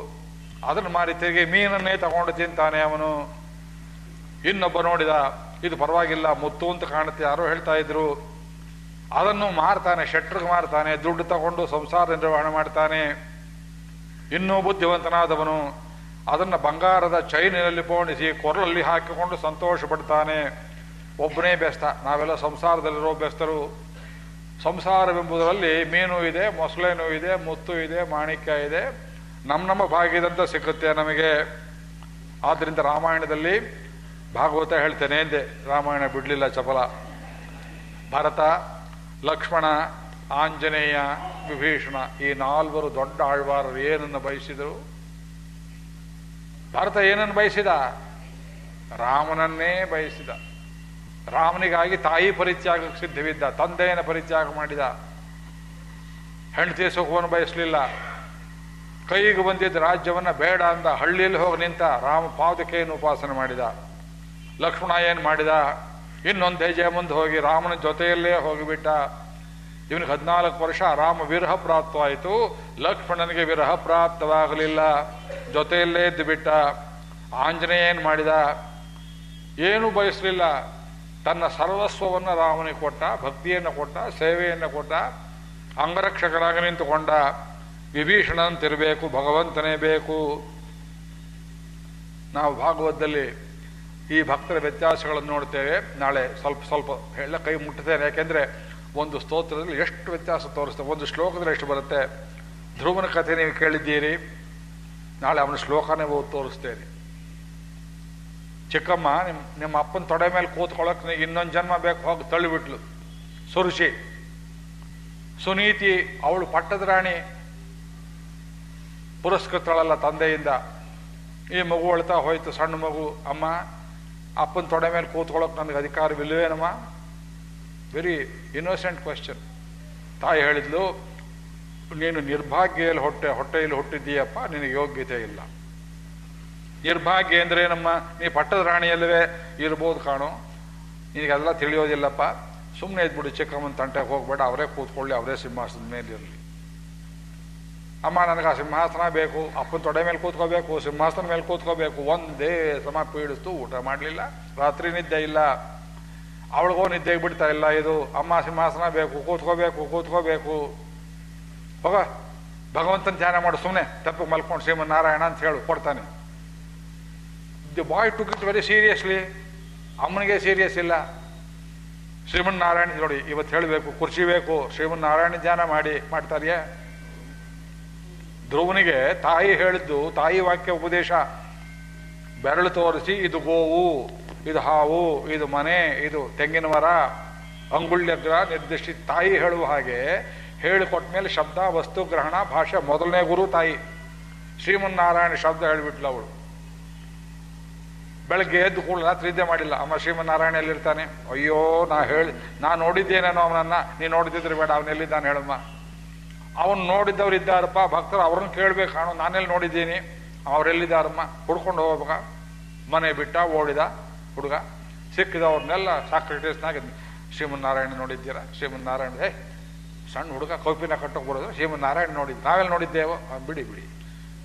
ಅದನ್ನು ಮಾರಿ ತಿರುಗಿ ಮೀನನ್ನೇ ತಗೊಂಡು ತಿಂತಾನೆ ಅವನು. ಇನ್ನೊಬ್ಬ ನೋಡಿದ, ಇದು ಪರವಾಗಿಲ್ಲ, ಮುತ್ತು ಅಂತ ಕಾಣುತ್ತೆ ಯಾರೋ ಹೇಳ್ತಾ ಇದ್ರು. ಅದನ್ನು ಮಾರ್ತಾನೆ, ಶೆಟ್ರಿಗೆ ಮಾರ್ತಾನೆ, ದುಡ್ಡು ತಗೊಂಡು ಸಂಸಾರ ನಿರ್ವಹಣೆ ಮಾಡ್ತಾನೆ. ಇನ್ನೂ ಬುದ್ಧಿವಂತನಾದವನು ಅದನ್ನು ಬಂಗಾರದ ಚೈನಿನಲ್ಲಿ ಪೋಣಿಸಿ ಕೊರಲಲ್ಲಿ ಹಾಕಿಕೊಂಡು ಸಂತೋಷ ಪಡ್ತಾನೆ ಒಬ್ಬನೇ ಬೆಸ್ತ, ನಾವೆಲ್ಲ ಸಂಸಾರದಲ್ಲಿರೋ ಬೆಸ್ತರು. ಸಂಸಾರವೆಂಬುದರಲ್ಲಿ ಮೀನು ಇದೆ, ಮೊಸಳೆನೂ ಇದೆ, ಮುತ್ತು ಇದೆ, ಮಾಣಿಕ್ಯ ಇದೆ. ನಮ್ಮ ನಮ್ಮ ಭಾಗ್ಯದಂತ ಸಿಕ್ಕುತ್ತೆ ನಮಗೆ. ಆದ್ದರಿಂದ ರಾಮಾಯಣದಲ್ಲಿ ಭಾಗವತ ಹೇಳ್ತೇನೆ ಎಂದೆ. ರಾಮಾಯಣ ಬಿಡಲಿಲ್ಲ ಚಪಲ. ಭರತ ಲಕ್ಷ್ಮಣ, ಆಂಜನೇಯ, ವಿಭೀಷಣ ಈ ನಾಲ್ವರು ದೊಡ್ಡ ಆಳ್ವಾರರು ಏನನ್ನು ಬಯಸಿದರು? ಭರತ ಏನನ್ನು ಬಯಸಿದ? ರಾಮನನ್ನೇ ಬಯಸಿದ. ರಾಮನಿಗಾಗಿ ತಾಯಿ ಪರಿತ್ಯಾಗಕ್ಕೆ ಸಿದ್ಧವಿದ್ದ, ತಂದೆಯನ್ನು ಪರಿತ್ಯಾಗ ಮಾಡಿದ. ಹೆಂಡತಿ ಸುಖವನ್ನು ಬಯಸಲಿಲ್ಲ. ಕೈಗೆ ಬಂದಿದ್ದ ರಾಜ್ಯವನ್ನ ಬೇಡ ಅಂದ ಹಳ್ಳಿಯಲ್ಲಿ ಹೋಗಿ ನಿಂತ ರಾಮ ಪಾದಕೆಯನ್ನು ಉಪಾಸನೆ ಮಾಡಿದ. ಲಕ್ಷ್ಮಣ ಏನು ಮಾಡಿದ? ಇನ್ನೊಂದು ಹೆಜ್ಜೆ ಮುಂದೆ ಹೋಗಿ ರಾಮನ ಜೊತೆಯಲ್ಲೇ ಹೋಗಿಬಿಟ್ಟ. ಇವನಿಗೆ ಹದಿನಾಲ್ಕು ವರ್ಷ, ರಾಮ ವಿರಹ ಪ್ರಾಪ್ತವಾಯಿತು ಲಕ್ಷ್ಮಣನಿಗೆ ವಿರಹ ಪ್ರಾಪ್ತವಾಗಲಿಲ್ಲ ಜೊತೆಯಲ್ಲೇ ಇದ್ದು ಬಿಟ್ಟ ಆಂಜನೇಯ ಏನು ಮಾಡಿದ? ಏನೂ ಬಯಸಲಿಲ್ಲ. ತನ್ನ ಸರ್ವಸ್ವವನ್ನು ರಾಮನಿಗೆ ಕೊಟ್ಟ, ಭಕ್ತಿಯನ್ನು ಕೊಟ್ಟ, ಸೇವೆಯನ್ನು ಕೊಟ್ಟ ಅಂಗರಕ್ಷಕರಾಗಿ ನಿಂತುಕೊಂಡ. ವಿಭೀಷಣಂತಿರಬೇಕು ಭಗವಂತನೇ ಬೇಕು. ನಾವು ಭಾಗವತದಲ್ಲಿ ಈ ಭಕ್ತರ ವ್ಯತ್ಯಾಸಗಳನ್ನು ನೋಡ್ತೇವೆ. ನಾಳೆ ಸ್ವಲ್ಪ ಸ್ವಲ್ಪ ಹೇಳ ಕೈ ಮುಟ್ಟುತ್ತೇನೆ ಯಾಕೆಂದ್ರೆ ಒಂದು ಸ್ತೋತ್ರದಲ್ಲಿ ಎಷ್ಟು ವ್ಯತ್ಯಾಸ ತೋರಿಸ್ತೇವೆ ಒಂದು ಶ್ಲೋಕದಲ್ಲಿ ಎಷ್ಟು ಬರುತ್ತೆ. ಧ್ರುವನ ಕಥೆ ನೀವು ಕೇಳಿದ್ದೀರಿ. ನಾಳೆ ಅವನ ಶ್ಲೋಕನೇ ಹೋಗಿ ತೋರಿಸ್ತೇನೆ. ಚಿಕ್ಕಮ್ಮ ನಿಮ್ಮ ನಿಮ್ಮ ಅಪ್ಪನ ತೊಡೆ ಮೇಲೆ ಕೂತ್ಕೊಳ್ಳೋಕೆ ಇನ್ನೊಂದು ಜನ್ಮ ಬೇಕು. ಹೋಗಿ, ತಳ್ಳಿಬಿಟ್ಲು. ಸುರುಷಿ, ಸುನೀತಿ, ಅವಳು ಪಟ್ಟದ ರಾಣಿ ಪುರಸ್ಕೃತಳಲ್ಲ ತಂದೆಯಿಂದ. ಈ ಮಗು ಅಳ್ತಾ ಹೋಯ್ತು, ಸಣ್ಣ ಮಗು. ಅಮ್ಮ ಅಪ್ಪನ ತೊಡೆ ಮೇಲೆ ಕೂತ್ಕೊಳ್ಳೋಕೆ ನನಗೆ ಅಧಿಕಾರವಿಲ್ಲವೇನಮ್ಮ ವೆರಿ ಇನ್ನೋಸೆಂಟ್ ಕ್ವಶನ್ ತಾಯಿ ಹೇಳಿದ್ಲು, ನೀನು ನಿರ್ಭಾಗ್ಯಲ್ಲಿ ಹೊಟ್ಟೆ, ಹೊಟ್ಟೆಯಲ್ಲಿ ಹುಟ್ಟಿದ್ದೀಯಪ್ಪ, ನಿನಗೆ ಯೋಗ್ಯತೆ ಇಲ್ಲ. ನಿರ್ಭಾಗ್ಯ ಅಂದ್ರೆ ನಮ್ಮ ನೀ ಪಟ್ಟದ ರಾಣಿಯಲ್ಲವೇ ಇರ್ಬೋದು ಕಾಣು. ನಿನಗೆಲ್ಲ ತಿಳಿಯೋದಿಲ್ಲಪ್ಪ. ಸುಮ್ಮನೆ ಇದ್ಬಿಡು ಚಿಕ್ಕಮ್ಮನ ತಂಟೆಗೆ ಹೋಗ್ಬೇಡ, ಅವರೇ ಕೂತ್ಕೊಳ್ಳಿ, ಅವರೇ ಸಿಂಹಾಸನದ ಮೇಲೆ ಇರಲಿ. ಅಮ್ಮ, ನನಗೆ ಆ ಸಿಂಹಾಸನ ಬೇಕು. ಅಪ್ಪನ ತೊಡೆ ಮೇಲೆ ಕೂತ್ಕೋಬೇಕು, ಸಿಂಹಾಸನ ಮೇಲೆ ಕೂತ್ಕೋಬೇಕು. ಒಂದೇ ಸಮ ಪೀಡಿಸ್ತು, ಊಟ ಮಾಡಲಿಲ್ಲ. ರಾತ್ರಿ ನಿದ್ದೆ ಇಲ್ಲ. ಅವಳಿಗೂ ನಿದ್ದೆಗೆ ಬಿಡ್ತಾ ಇಲ್ಲ ಇದು. ಅಮ್ಮ, ಸಿಂಹಾಸನ ಬೇಕು, ಕೂತ್ಕೋಬೇಕು ಕೂತ್ಕೋಬೇಕು. ಹೋಗ. ಭಗವಂತನ ಧ್ಯಾನ ಮಾಡು. ಸುಮ್ಮನೆ ತಪ್ಪು ಮಲ್ಕೊಂಡು ಶ್ರೀಮನ್ನಾರಾಯಣ ಅಂತ ಹೇಳು, ಕೊಡ್ತಾನೆ. The boy took it very seriously. ಅಮ್ಮನಿಗೆ ಸೀರಿಯಸ್ ಇಲ್ಲ. ಶ್ರೀಮನ್ನಾರಾಯಣ, ನೋಡಿ, ಇವತ್ತು ಹೇಳಬೇಕು, ಕುರ್ಚಿ ಬೇಕು. ಶ್ರೀಮನ್ ನಾರಾಯಣ ಧ್ಯಾನ ಮಾಡಿ ಮಾಡ್ತಾರಿಯೇ ಧ್ರುವನಿಗೆ ತಾಯಿ ಹೇಳಿದ್ದು, ತಾಯಿ ವಾಕ್ಯ ಉಪದೇಶ, ಬೆರಳು ತೋರಿಸಿ, ಇದು ಗೋವು, ಇದು ಹಾವು, ಇದು ಮನೆ, ಇದು ತೆಂಗಿನ ಮರ ಅಂಗುಳ್ಯಗ್ರ ನಿರ್ದಿಷ್ಟ. ತಾಯಿ ಹೇಳುವ ಹಾಗೆ ಹೇಳಿಕೊಟ್ಟ ಮೇಲೆ ಶಬ್ದ, ವಸ್ತು, ಗ್ರಹಣ, ಭಾಷೆ ಮೊದಲನೇ ಗುರು ತಾಯಿ. ಶ್ರೀಮನ್ನಾರಾಯಣ ಶಬ್ದ ಹೇಳಿಬಿಟ್ಲು ಅವಳು. ಬೆಳಗ್ಗೆ ಎದ್ದು ಕೂಡ ರಾತ್ರಿ ನಿದ್ದೆ ಮಾಡಿಲ್ಲ. ಅಮ್ಮ ಶ್ರೀಮನ್ನಾರಾಯಣ ಎಲ್ಲಿರ್ತಾನೆ? ಅಯ್ಯೋ, ನಾ ಹೇಳಿ, ನಾ ನೋಡಿದ್ದೇನೇನೋ ಅವನನ್ನ. ನೀ ನೋಡಿದ್ರೆ ಬೇಡ, ಅವನೆಲ್ಲಿದ್ದಾನೆ ಹೇಳಮ್ಮ? ಅವನು ನೋಡಿದ್ದವ್ರು ಇದ್ದಾರಪ್ಪ ಭಕ್ತರು ಅವ್ರನ್ನ ಕೇಳ್ಬೇಕು, ಕಾಣು, ನಾನೆಲ್ಲಿ ನೋಡಿದ್ದೀನಿ? ಅವರೆಲ್ಲಿದ್ದಾರಮ್ಮ ಹುಡ್ಕೊಂಡು ಹೋಗ್ಬೇಕ. ಮನೆ ಬಿಟ್ಟ, ಓಡಿದ ಹುಡುಗ. ಸಿಕ್ಕಿದವ್ರನ್ನೆಲ್ಲ ಸಾಕ್ರೆಟರೀಸ್ನಾಗ ಶ್ರೀಮನ್ನಾರಾಯಣ ನೋಡಿದ್ದೀರಾ? ಶ್ರೀಮನ್ನಾರಾಯಣ ಹೇ ಸಣ್ಣ ಹುಡುಗ ಕೌಪಿನ ಕಟ್ಟೋಕೆ ಬರೋದು. ಶ್ರೀಮನ್ನಾರಾಯಣ ನೋಡಿದ್ದು ನಾವೆಲ್ಲ ನೋಡಿದ್ದೇವೋ? ಬಿಡಿ ಬಿಡಿ.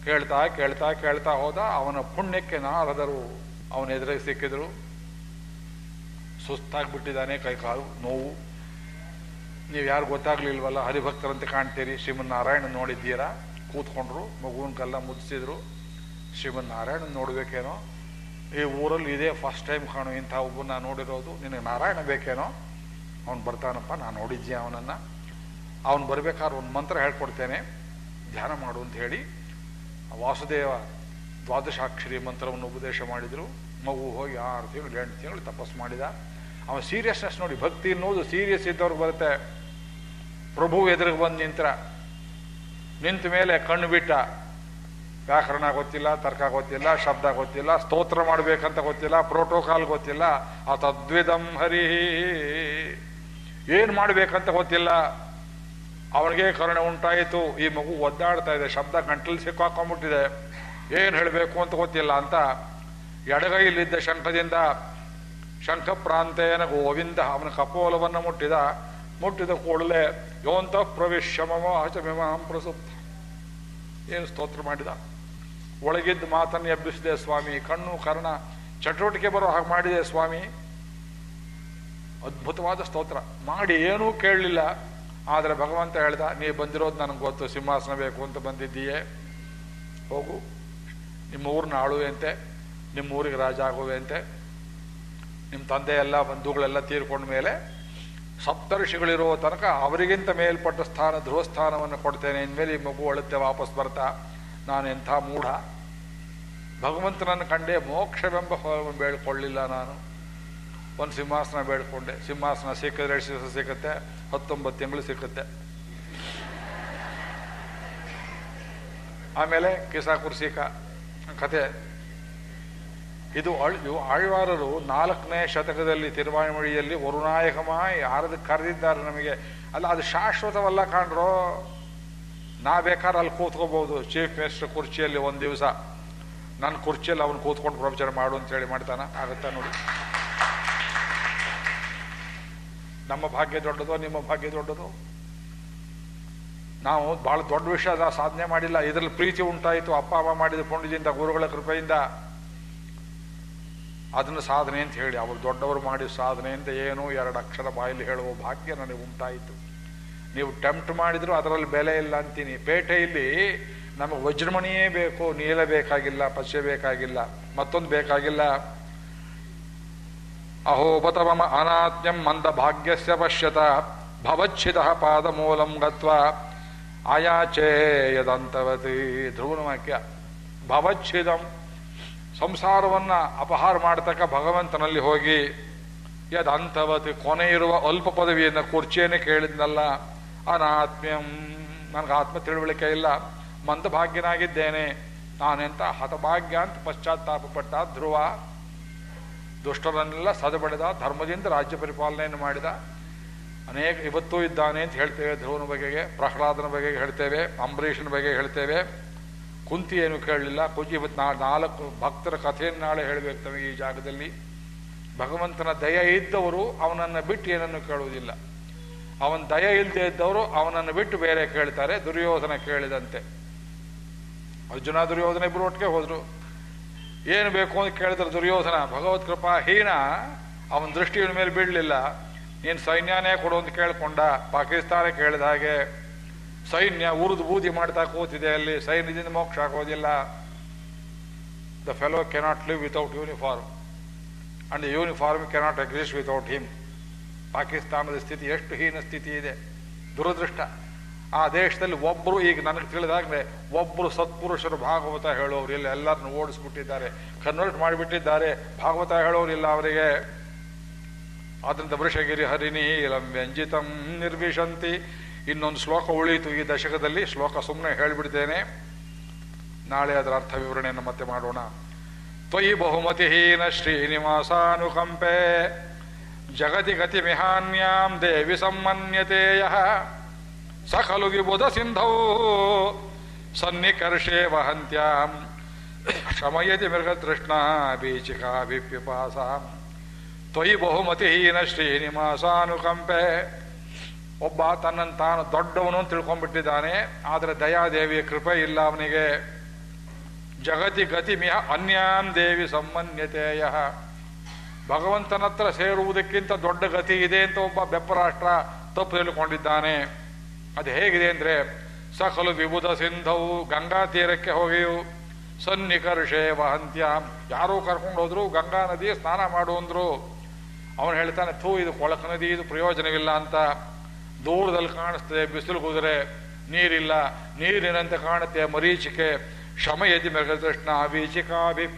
ಕೇಳ್ತಾ ಕೇಳ್ತಾ ಕೇಳ್ತಾ ಹೋದ. ಅವನ ಪುಣ್ಯಕ್ಕೆ ನಾರದರು. ಅವನ ಎದುರಿಗೆ ಸಿಕ್ಕಿದ್ರು. ಸುಸ್ತಾಗ್ಬಿಟ್ಟಿದ್ದಾನೆ ಕೈ ಕಾಲು, ನೋವು. ನೀವು ಯಾರು ಗೊತ್ತಾಗ್ಲಿಲ್ವಲ್ಲ, ಹರಿಭಕ್ತರಂತೆ ಕಾಣ್ತೀರಿ, ಶ್ರೀಮನ್ನಾರಾಯಣ ನೋಡಿದ್ದೀರಾ? ಕೂತ್ಕೊಂಡ್ರು, ಮಗುವಿನ ಕಲ್ಲ ಮುದ್ದಿಸಿದ್ರು ಶ್ರೀಮನ್ನಾರಾಯಣ ನೋಡ್ಬೇಕೇನೋ? ಈ ಊರಲ್ಲಿ ಇದೇ ಫಸ್ಟ್ ಟೈಮ್ ಕಾಣು, ಇಂಥ ಒಬ್ಬನ ನೋಡಿರೋದು, ನಿನಗೆ ನಾರಾಯಣ ಬೇಕೇನೋ? ಅವ್ನು ಬರ್ತಾನಪ್ಪ, ನಾನು ನೋಡಿದ್ದೆ ಅವನನ್ನು? ಅವನು ಬರಬೇಕಾದ್ರೆ ಒಂದು ಮಂತ್ರ ಹೇಳ್ಕೊಡ್ತೇನೆ, ಧ್ಯಾನ ಮಾಡು ಅಂತ ಹೇಳಿ, ವಾಸುದೇವ ದ್ವಾದಶಾಕ್ಷರಿ ಮಂತ್ರವನ್ನು ಉಪದೇಶ ಮಾಡಿದರು. ಮಗು ಹೋಗಿ ಆರು ತಿಂಗಳು, ಎಂಟು ತಿಂಗಳು ತಪಸ್ಸು ಮಾಡಿದ. ಅವನು ಸೀರಿಯಸ್ನೆಸ್ ನೋಡಿ, ಭಕ್ತಿ ಅನ್ನೋದು ಸೀರಿಯಸ್ ಇದ್ದವ್ರಿಗೆ ಬರುತ್ತೆ. ಪ್ರಭು ಎದುರಿಗೆ ಬಂದು ನಿಂತರ. ನಿಂತ ಮೇಲೆ ಕಣ್ಣು ಬಿಟ್ಟ. ವ್ಯಾಕರಣ ಗೊತ್ತಿಲ್ಲ, ತರ್ಕ ಗೊತ್ತಿಲ್ಲ, ಶಬ್ದ ಗೊತ್ತಿಲ್ಲ, ಸ್ತೋತ್ರ ಮಾಡಬೇಕಂತ ಗೊತ್ತಿಲ್ಲ, ಪ್ರೋಟೋಕಾಲ್ ಗೊತ್ತಿಲ್ಲ. ಆ ತದ್ವಿಧಂ ಹರಿ. ಏನು ಮಾಡಬೇಕಂತ ಗೊತ್ತಿಲ್ಲ. ಅವನಿಗೆ ಕರುಣೆ ಉಂಟಾಯಿತು. ಈ ಮಗು ಒದ್ದಾಡ್ತಾ ಇದೆ, ಶಬ್ದ ಗಂಟಲು ಸಿಕ್ಕಾಕೊಂಬಿಟ್ಟಿದೆ ಏನು ಹೇಳಬೇಕು ಅಂತ ಗೊತ್ತಿಲ್ಲ ಅಂತ ಎಡಗೈಲಿದ್ದ ಶಂಖದಿಂದ ಶಂಖ ಪ್ರಾಂತೇನ ಗೋವಿಂದ ಅವನ ಕಪೋಲವನ್ನು ಮುಟ್ಟಿದ. ಮುಟ್ಟಿದ ಕೂಡಲೇ ಯೋಂತ ಪ್ರವೇಶ ಮಮ ಅಚಮಿಮಾಂ ಪ್ರಸುಪ್ತ. ಏನು ಸ್ತೋತ್ರ ಮಾಡಿದ? ಒಳಗಿದ್ದ ಮಾತನ್ನು ಎಬ್ಬಿಸಿದೆ ಸ್ವಾಮಿ, ಕಣ್ಣು ಕರ್ಣ, ಚಟುವಟಿಕೆ ಬರೋ ಹಾಗೆ ಮಾಡಿದೆ ಸ್ವಾಮಿ. ಅದ್ಭುತವಾದ ಸ್ತೋತ್ರ. ಮಾಡಿ ಏನೂ ಕೇಳಲಿಲ್ಲ, ಆದರೆ ಭಗವಂತ ಹೇಳ್ದ, ನೀ ಬಂದಿರೋದು ನನಗೆ ಗೊತ್ತು, ಸಿಂಹಾಸನ ಬೇಕು ಅಂತ ಬಂದಿದ್ದೀಯೇ. ಹೋಗು, ನಿಮ್ಮ ಊರನ್ನ ಆಳುವೆಂತೆ, ನಿಮ್ಮ ಊರಿಗೆ ರಾಜ ಆಗುವೆ ಅಂತೆ ನಿಮ್ಮ ತಂದೆ ಎಲ್ಲ ಬಂಧುಗಳೆಲ್ಲ ತೀರ್ಕೊಂಡ ಮೇಲೆ ಸಪ್ತರ್ಷಿಗಳಿರೋ ತನಕ ಅವರಿಗಿಂತ ಮೇಲ್ಪಟ್ಟ ಸ್ಥಾನ ಧ್ರುವ ಸ್ಥಾನವನ್ನು ಕೊಡ್ತೇನೆ ಇನ್ಮೇಲೆ ಈ ಮಗು ಅಳುತ್ತೆ, ವಾಪಸ್ ಬರ್ತಾ. ನಾನು ಎಂಥ ಮೂಢ? ಭಗವಂತನನ್ನು ಕಂಡೇ ಮೋಕ್ಷವೆಂಬ ಫಲವನ್ನು ಬೇಡ್ಕೊಳ್ಳಿಲ್ಲ ನಾನು. ಒಂದು ಸಿಂಹಾಸನ ಬೇಡಿಕೊಂಡೆ. ಸಿಂಹಾಸನ ಸಿಕ್ಕಿದ್ರೆ ಎಷ್ಟು ದಿವಸ ಸಿಕ್ಕತ್ತೆ? ಹತ್ತೊಂಬತ್ತು ತಿಂಗಳು ಸಿಕ್ಕತ್ತೆ. ಆಮೇಲೆ ಕಿಸಾ ಕುರ್ಸಿಕ ಕತೆ. ಇದು ಅಳ್, ಇವು ಆಳ್ವಾರರು ನಾಲ್ಕನೇ ಶತಕದಲ್ಲಿ ತಿರುವಾಯಿಮೊಳಿಯಲ್ಲಿ ವರುನಾಯಕಮ ಯಾರದು ಕರೆದಿದ್ದಾರೆ ನಮಗೆ. ಅಲ್ಲ, ಅದು ಶಾಶ್ವತವಲ್ಲ ಕಾಣ್ರೋ? ನಾ ಬೇಕಾದ್ರೆ ಅಲ್ಲಿ ಕೂತ್ಕೋಬಹುದು ಚೀಫ್ ಮಿನಿಸ್ಟರ್ ಕುರ್ಚಿಯಲ್ಲಿ ಒಂದು ದಿವಸ. ನನ್ನ ಕುರ್ಚಿಯಲ್ಲಿ ಅವನು ಕೂತ್ಕೊಂಡು ಪ್ರವಚನ ಮಾಡು ಅಂತ ಹೇಳಿ ಮಾಡ್ತಾನ. ಆಗುತ್ತಾ ನೋಡಿ. ನಮ್ಮ ಭಾಗ್ಯ ದೊಡ್ಡದು, ನಿಮ್ಮ ಭಾಗ್ಯ ದೊಡ್ಡದು? ನಾವು ಭಾಳ ದೊಡ್ಡ ವಿಷಯ ಸಾಧನೆ ಮಾಡಿಲ್ಲ. ಇದರಲ್ಲಿ ಪ್ರೀತಿ ಉಂಟಾಯಿತು. ಅಪ್ಪ, ಅಮ್ಮ ಮಾಡಿದ ಪುಣ್ಯದಿಂದ, ಗುರುಗಳ ಕೃಪೆಯಿಂದ. ಅದನ್ನು ಸಾಧನೆ ಅಂತ ಹೇಳಿ, ಅವರು ದೊಡ್ಡವರು ಸಾಧನೆ ಅಂತ ಏನು ಎರಡು ಅಕ್ಷರ ಬಾಯಲ್ಲಿ ಹೇಳುವ ಭಾಗ್ಯ ನನಗೆ ಉಂಟಾಯಿತು. ನೀವು ಟೆಂಪ್ಟ್ ಮಾಡಿದರೂ ಅದರಲ್ಲಿ ಬೆಲೆ ಇಲ್ಲ ಅಂತೀನಿ. ಪೇಟೆಯಲ್ಲಿ ನಮಗೆ ವಜ್ರಮಣಿಯೇ ಬೇಕು, ನೀಲ ಬೇಕಾಗಿಲ್ಲ, ಪಶ್ಯ ಬೇಕಾಗಿಲ್ಲ, ಮತ್ತೊಂದು ಬೇಕಾಗಿಲ್ಲ. ಅಹೋಬತ ಮಮ ಅನಾತ್ಯಂ ಮಂದ ಭಾಗ್ಯಸ್ಯ ಪಶ್ಯತ ಭವಚ್ಛಿದಃ ಪಾದ ಮೂಲಂ ಗತ್ವ. ಆಯಾಚೇ ಯದಂತವತಿ ಧ್ರುವನ ವಾಕ್ಯ. ಭವಚ್ಛಿದಂ ಸಂಸಾರವನ್ನ ಅಪಹಾರ ಮಾಡತಕ್ಕ ಭಗವಂತನಲ್ಲಿ ಹೋಗಿ, ಯದಂತವತಿ ಕೊನೆ ಇರುವ ಅಲ್ಪ ಪದವಿಯನ್ನು ಕುರ್ಚಿಯನ್ನೇ ಕೇಳಿದ್ನಲ್ಲ, ಅನಾತ್ಮ್ಯಂ, ನನಗೆ ಆತ್ಮ ತಿಳುವಳಿಕೆ ಇಲ್ಲ ಮಂದಭಾಗ್ಯನಾಗಿದ್ದೇನೆ ನಾನೆಂತ ಹತಭಾಗ್ಯ ಅಂತ ಪಶ್ಚಾತ್ತಾಪ ಪಟ್ಟ ಧ್ರುವ, ದುಷ್ಟರನ್ನೆಲ್ಲ ಸದಬಡಿದ, ಧರ್ಮದಿಂದ ರಾಜ್ಯ ಪರಿಪಾಲನೆಯನ್ನು ಮಾಡಿದ, ಅನೇಕ ಇವತ್ತೂ ಇದ್ದಾನೆ ಅಂತ ಹೇಳ್ತೇವೆ, ಧ್ರುವನ ಬಗೆಗೆ, ಪ್ರಹ್ಲಾದನ ಬಗೆಗೆ ಹೇಳ್ತೇವೆ, ಅಂಬರೀಷನ ಬಗೆಗೆ ಹೇಳ್ತೇವೆ ಕುಂತಿ ಏನು ಕೇಳಲಿಲ್ಲ ನಾ ನಾಲ್ಕು ಭಕ್ತರ ಕಥೆಯನ್ನು ನಾಳೆ ಹೇಳಬೇಕು ತಮಗೆ ಈ ಜಾಗದಲ್ಲಿ. ಭಗವಂತನ ದಯ ಇದ್ದವರು ಅವನನ್ನು ಬಿಟ್ಟು ಏನನ್ನು ಕೇಳುವುದಿಲ್ಲ. ಅವನ ದಯ ಇಲ್ಲದೆ ಇದ್ದವರು ಅವನನ್ನು ಬಿಟ್ಟು ಬೇರೆ ಕೇಳ್ತಾರೆ, ದುರ್ಯೋಧನ ಕೇಳಿದಂತೆ. ಅರ್ಜುನ, ದುರ್ಯೋಧನ ಇಬ್ಬರು ಒಟ್ಟಿಗೆ ಹೋದರು. ಏನು ಬೇಕು ಅಂತ ಕೇಳಿದ್ರೆ ದುರ್ಯೋಧನ, ಭಗವತ್ ಕೃಪಾ ಹೀನ, ಅವನ ದೃಷ್ಟಿಯ ಮೇಲೆ ಬೀಳಲಿಲ್ಲ. ನೀನು ಸೈನ್ಯನೇ ಕೊಡು ಅಂತ ಕೇಳಿಕೊಂಡ, ಪಾಕಿಸ್ತಾನ ಕೇಳಿದ ಹಾಗೆ ಸೈನ್ಯ ಉರಿದು ಬೂದಿ ಮಾಡ್ತಾ ಕೂತಿದೆ ಅಲ್ಲಿ, ಸೈನ್ಯದಿಂದ ಮೋಕ್ಷ ಆಗೋದಿಲ್ಲ. The fellow cannot live without uniform and uniform cannot exist without him ಪಾಕಿಸ್ತಾನದ ಸ್ಥಿತಿ ಎಷ್ಟು ಹೀನ ಸ್ಥಿತಿ ಇದೆ. ದುರದೃಷ್ಟ. ಆ ದೇಶದಲ್ಲಿ ಒಬ್ಬರು ಈಗ ನನಗೆ ತಿಳಿದಾಗಲೇ ಒಬ್ಬರು ಸತ್ಪುರುಷರು ಭಾಗವತ ಹೇಳೋರು ಇಲ್ಲ. ಎಲ್ಲರನ್ನು ಓಡಿಸ್ಬಿಟ್ಟಿದ್ದಾರೆ. ಕನ್ವರ್ಟ್ ಮಾಡಿಬಿಟ್ಟಿದ್ದಾರೆ. ಭಾಗವತ ಹೇಳೋರಿಲ್ಲ ಅವರಿಗೆ. ಆದ್ದರಿಂದ ವೃಷಗಿರಿ ಇಲಂ ವ್ಯಂಜಿತಂ ನಿರ್ವಿಶಂತಿ. ಇನ್ನೊಂದು ಶ್ಲೋಕ ಉಳಿಯಿತು ಈ ದಶಕದಲ್ಲಿ. ಶ್ಲೋಕ ಸುಮ್ಮನೆ ಹೇಳಿಬಿಡ್ತೇನೆ. ನಾಳೆ ಅದರ ಅರ್ಥ ವಿವರಣೆಯನ್ನು ಮತ್ತೆ ಮಾಡೋಣ. ತ್ವಯಿ ಬಹುಮತಿಹೀನ ಶ್ರೀನಿವಾಸಾನುಕಂಪೆ ಜಗತಿ ಗತಿ ಮಿಹಾನ್ಯಾಂ ದೇವಿ ಸಮ್ಮನ್ಯತೆಯ ಸ ವಿಬುಧ ಸಿಂಧೌ ಸನ್ನಿಕರ್ಷೆ ವಹಂತ್ಯಾಂ ಶಮಯತಿ ಮೃಗತೃಷ್ಣ ಬೀಚಿಕಾಭಿಪ್ಯಪಾಸ ತ್ವಯಿ ಬಹುಮತಿಹೀನ ಶ್ರೀನಿವಾಸಾನುಕಂಪೆ ಒಬ್ಬ ತನ್ನನ್ನು ತಾನು ದೊಡ್ಡವನು ತಿಳ್ಕೊಂಡ್ಬಿಟ್ಟಿದ್ದಾನೆ. ಆದರೆ ದಯಾದೇವಿಯ ಕೃಪೆ ಇಲ್ಲ ಅವನಿಗೆ. ಜಗತಿ ಗತಿ ಮಿಹ ಅನ್ಯಾಂ ದೇವಿ ಸಂಬನ್ಯತೆಯ ಭಗವಂತನ ಹತ್ರ ಸೇರುವುದಕ್ಕಿಂತ ದೊಡ್ಡ ಗತಿ ಇದೆ ಅಂತ ಒಬ್ಬ ಬೆಪ್ಪರಾಷ್ಟ್ರ ತಪ್ಪು ತಿಳ್ಕೊಂಡಿದ್ದಾನೆ. ಅದು ಹೇಗಿದೆ ಅಂದರೆ, ಸಕಲು ವಿಭುಧ ಸಿಂಧವು ಗಂಗಾ ತೀರಕ್ಕೆ ಹೋಗಿಯು. ಸನ್ನಿಕರ್ಷೆ ವಹಂತ್ಯ. ಯಾರೂ ಕರ್ಕೊಂಡು ಹೋದ್ರು, ಗಂಗಾ ನದಿ ಸ್ನಾನ ಮಾಡು ಅಂದರು. ಅವನು ಹೇಳ್ತಾನೆ, ಥೂ, ಇದು ಕೊಳಕ ನದಿ, ಇದು ಪ್ರಯೋಜನವಿಲ್ಲ ಅಂತ. ದೂರದಲ್ಲಿ ಕಾಣಿಸ್ತದೆ, ಬಿಸಿಲು ಕುದುರೆ, ನೀರಿಲ್ಲ. ನೀರಿನಂತೆ ಕಾಣುತ್ತೆ ಮರೀಚಿಕೆ. ಶಮಯತಿ ಮೆಗತೃಷ್ಣ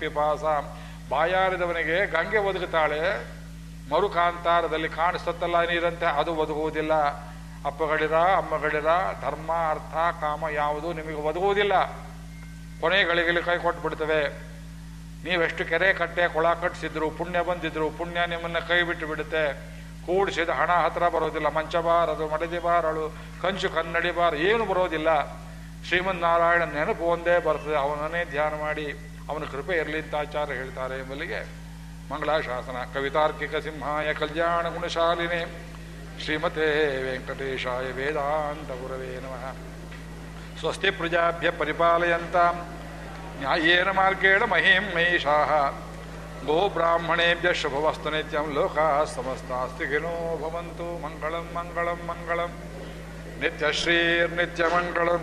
ಪಾಸ. ಬಾಯಾರಿದವನಿಗೆ ಗಂಗೆ ಒದಗುತ್ತಾಳೆ. ಮರುಕಾಂತಾರದಲ್ಲಿ ಕಾಣಿಸ್ತತ್ತಲ್ಲ ನೀರಂತೆ, ಅದು ಒದಗುವುದಿಲ್ಲ. ಅಪ್ಪಗಳಿರ, ಅಮ್ಮಗಳಿರ, ಧರ್ಮ, ಅರ್ಥ, ಕಾಮ ಯಾವುದು ನಿಮಗೆ ಒದಗುವುದಿಲ್ಲ. ಕೊನೆಗಳಿಗೆ ಕೈ ಕೊಟ್ಬಿಡ್ತವೆ. ನೀವೆಷ್ಟು ಕೆರೆ ಕಟ್ಟೆ, ಕೊಳ ಕಟ್ಟಿಸಿದ್ರು, ಪುಣ್ಯ ಬಂದಿದ್ರು, ಪುಣ್ಯ ನಿಮ್ಮನ್ನು ಕೈ ಬಿಟ್ಟು ಬಿಡುತ್ತೆ. ಕೂಡಿಸಿದ ಹಣ ಹತ್ರ ಬರೋದಿಲ್ಲ, ಮಂಚ ಬಾರದು, ಮಡದಿ ಬಾರಳು, ಕಂಚು ಕನ್ನಡಿ ಬಾರ, ಏನು ಬರೋದಿಲ್ಲ. ಶ್ರೀಮನ್ನಾರಾಯಣ ನೆನಪು ಒಂದೇ ಬರ್ತದೆ, ಅವನನ್ನೇ ಧ್ಯಾನ ಮಾಡಿ, ಅವನ ಕೃಪೆ ಇರಲಿ ಅಂತ ಆಚಾರ್ಯ ಹೇಳ್ತಾರೆ ಎಂಬಲ್ಲಿಗೆ ಮಂಗಳಾಶಾಸನ, ಕವಿತಾರ್ಕಿಕ ಸಿಂಹಾಯ ಕಲ್ಯಾಣ ಗುಣಶಾಲಿನೇ, ಶ್ರೀಮತೆ ವೆಂಕಟೇಶಾಯ ವೇದಾಂತ ಗುರವೇ ನಮಃ. ಸ್ವಸ್ತಿ ಪ್ರಜಾಭ್ಯ ಪರಿಪಾಲಯಂತ, ನ್ಯಾಯೇನ ಮಾರ್ಗೇಣ ಮಹಿಂ ಮಹಿಷಾಃ. ಗೋ ಬ್ರಾಹ್ಮಣೇಭ್ಯ ಶುಭವಸ್ತು ನಿತ್ಯಂ ಲೋಕ ಸಮಸ್ತಾಸ್ತಿಗಿನೋ ಭವಂತು ಮಂಗಳಂ ಮಂಗಳಂ ಮಂಗಳಂ ನಿತ್ಯಶ್ರೀರ್ನಿತ್ಯಮಂಗಳಂ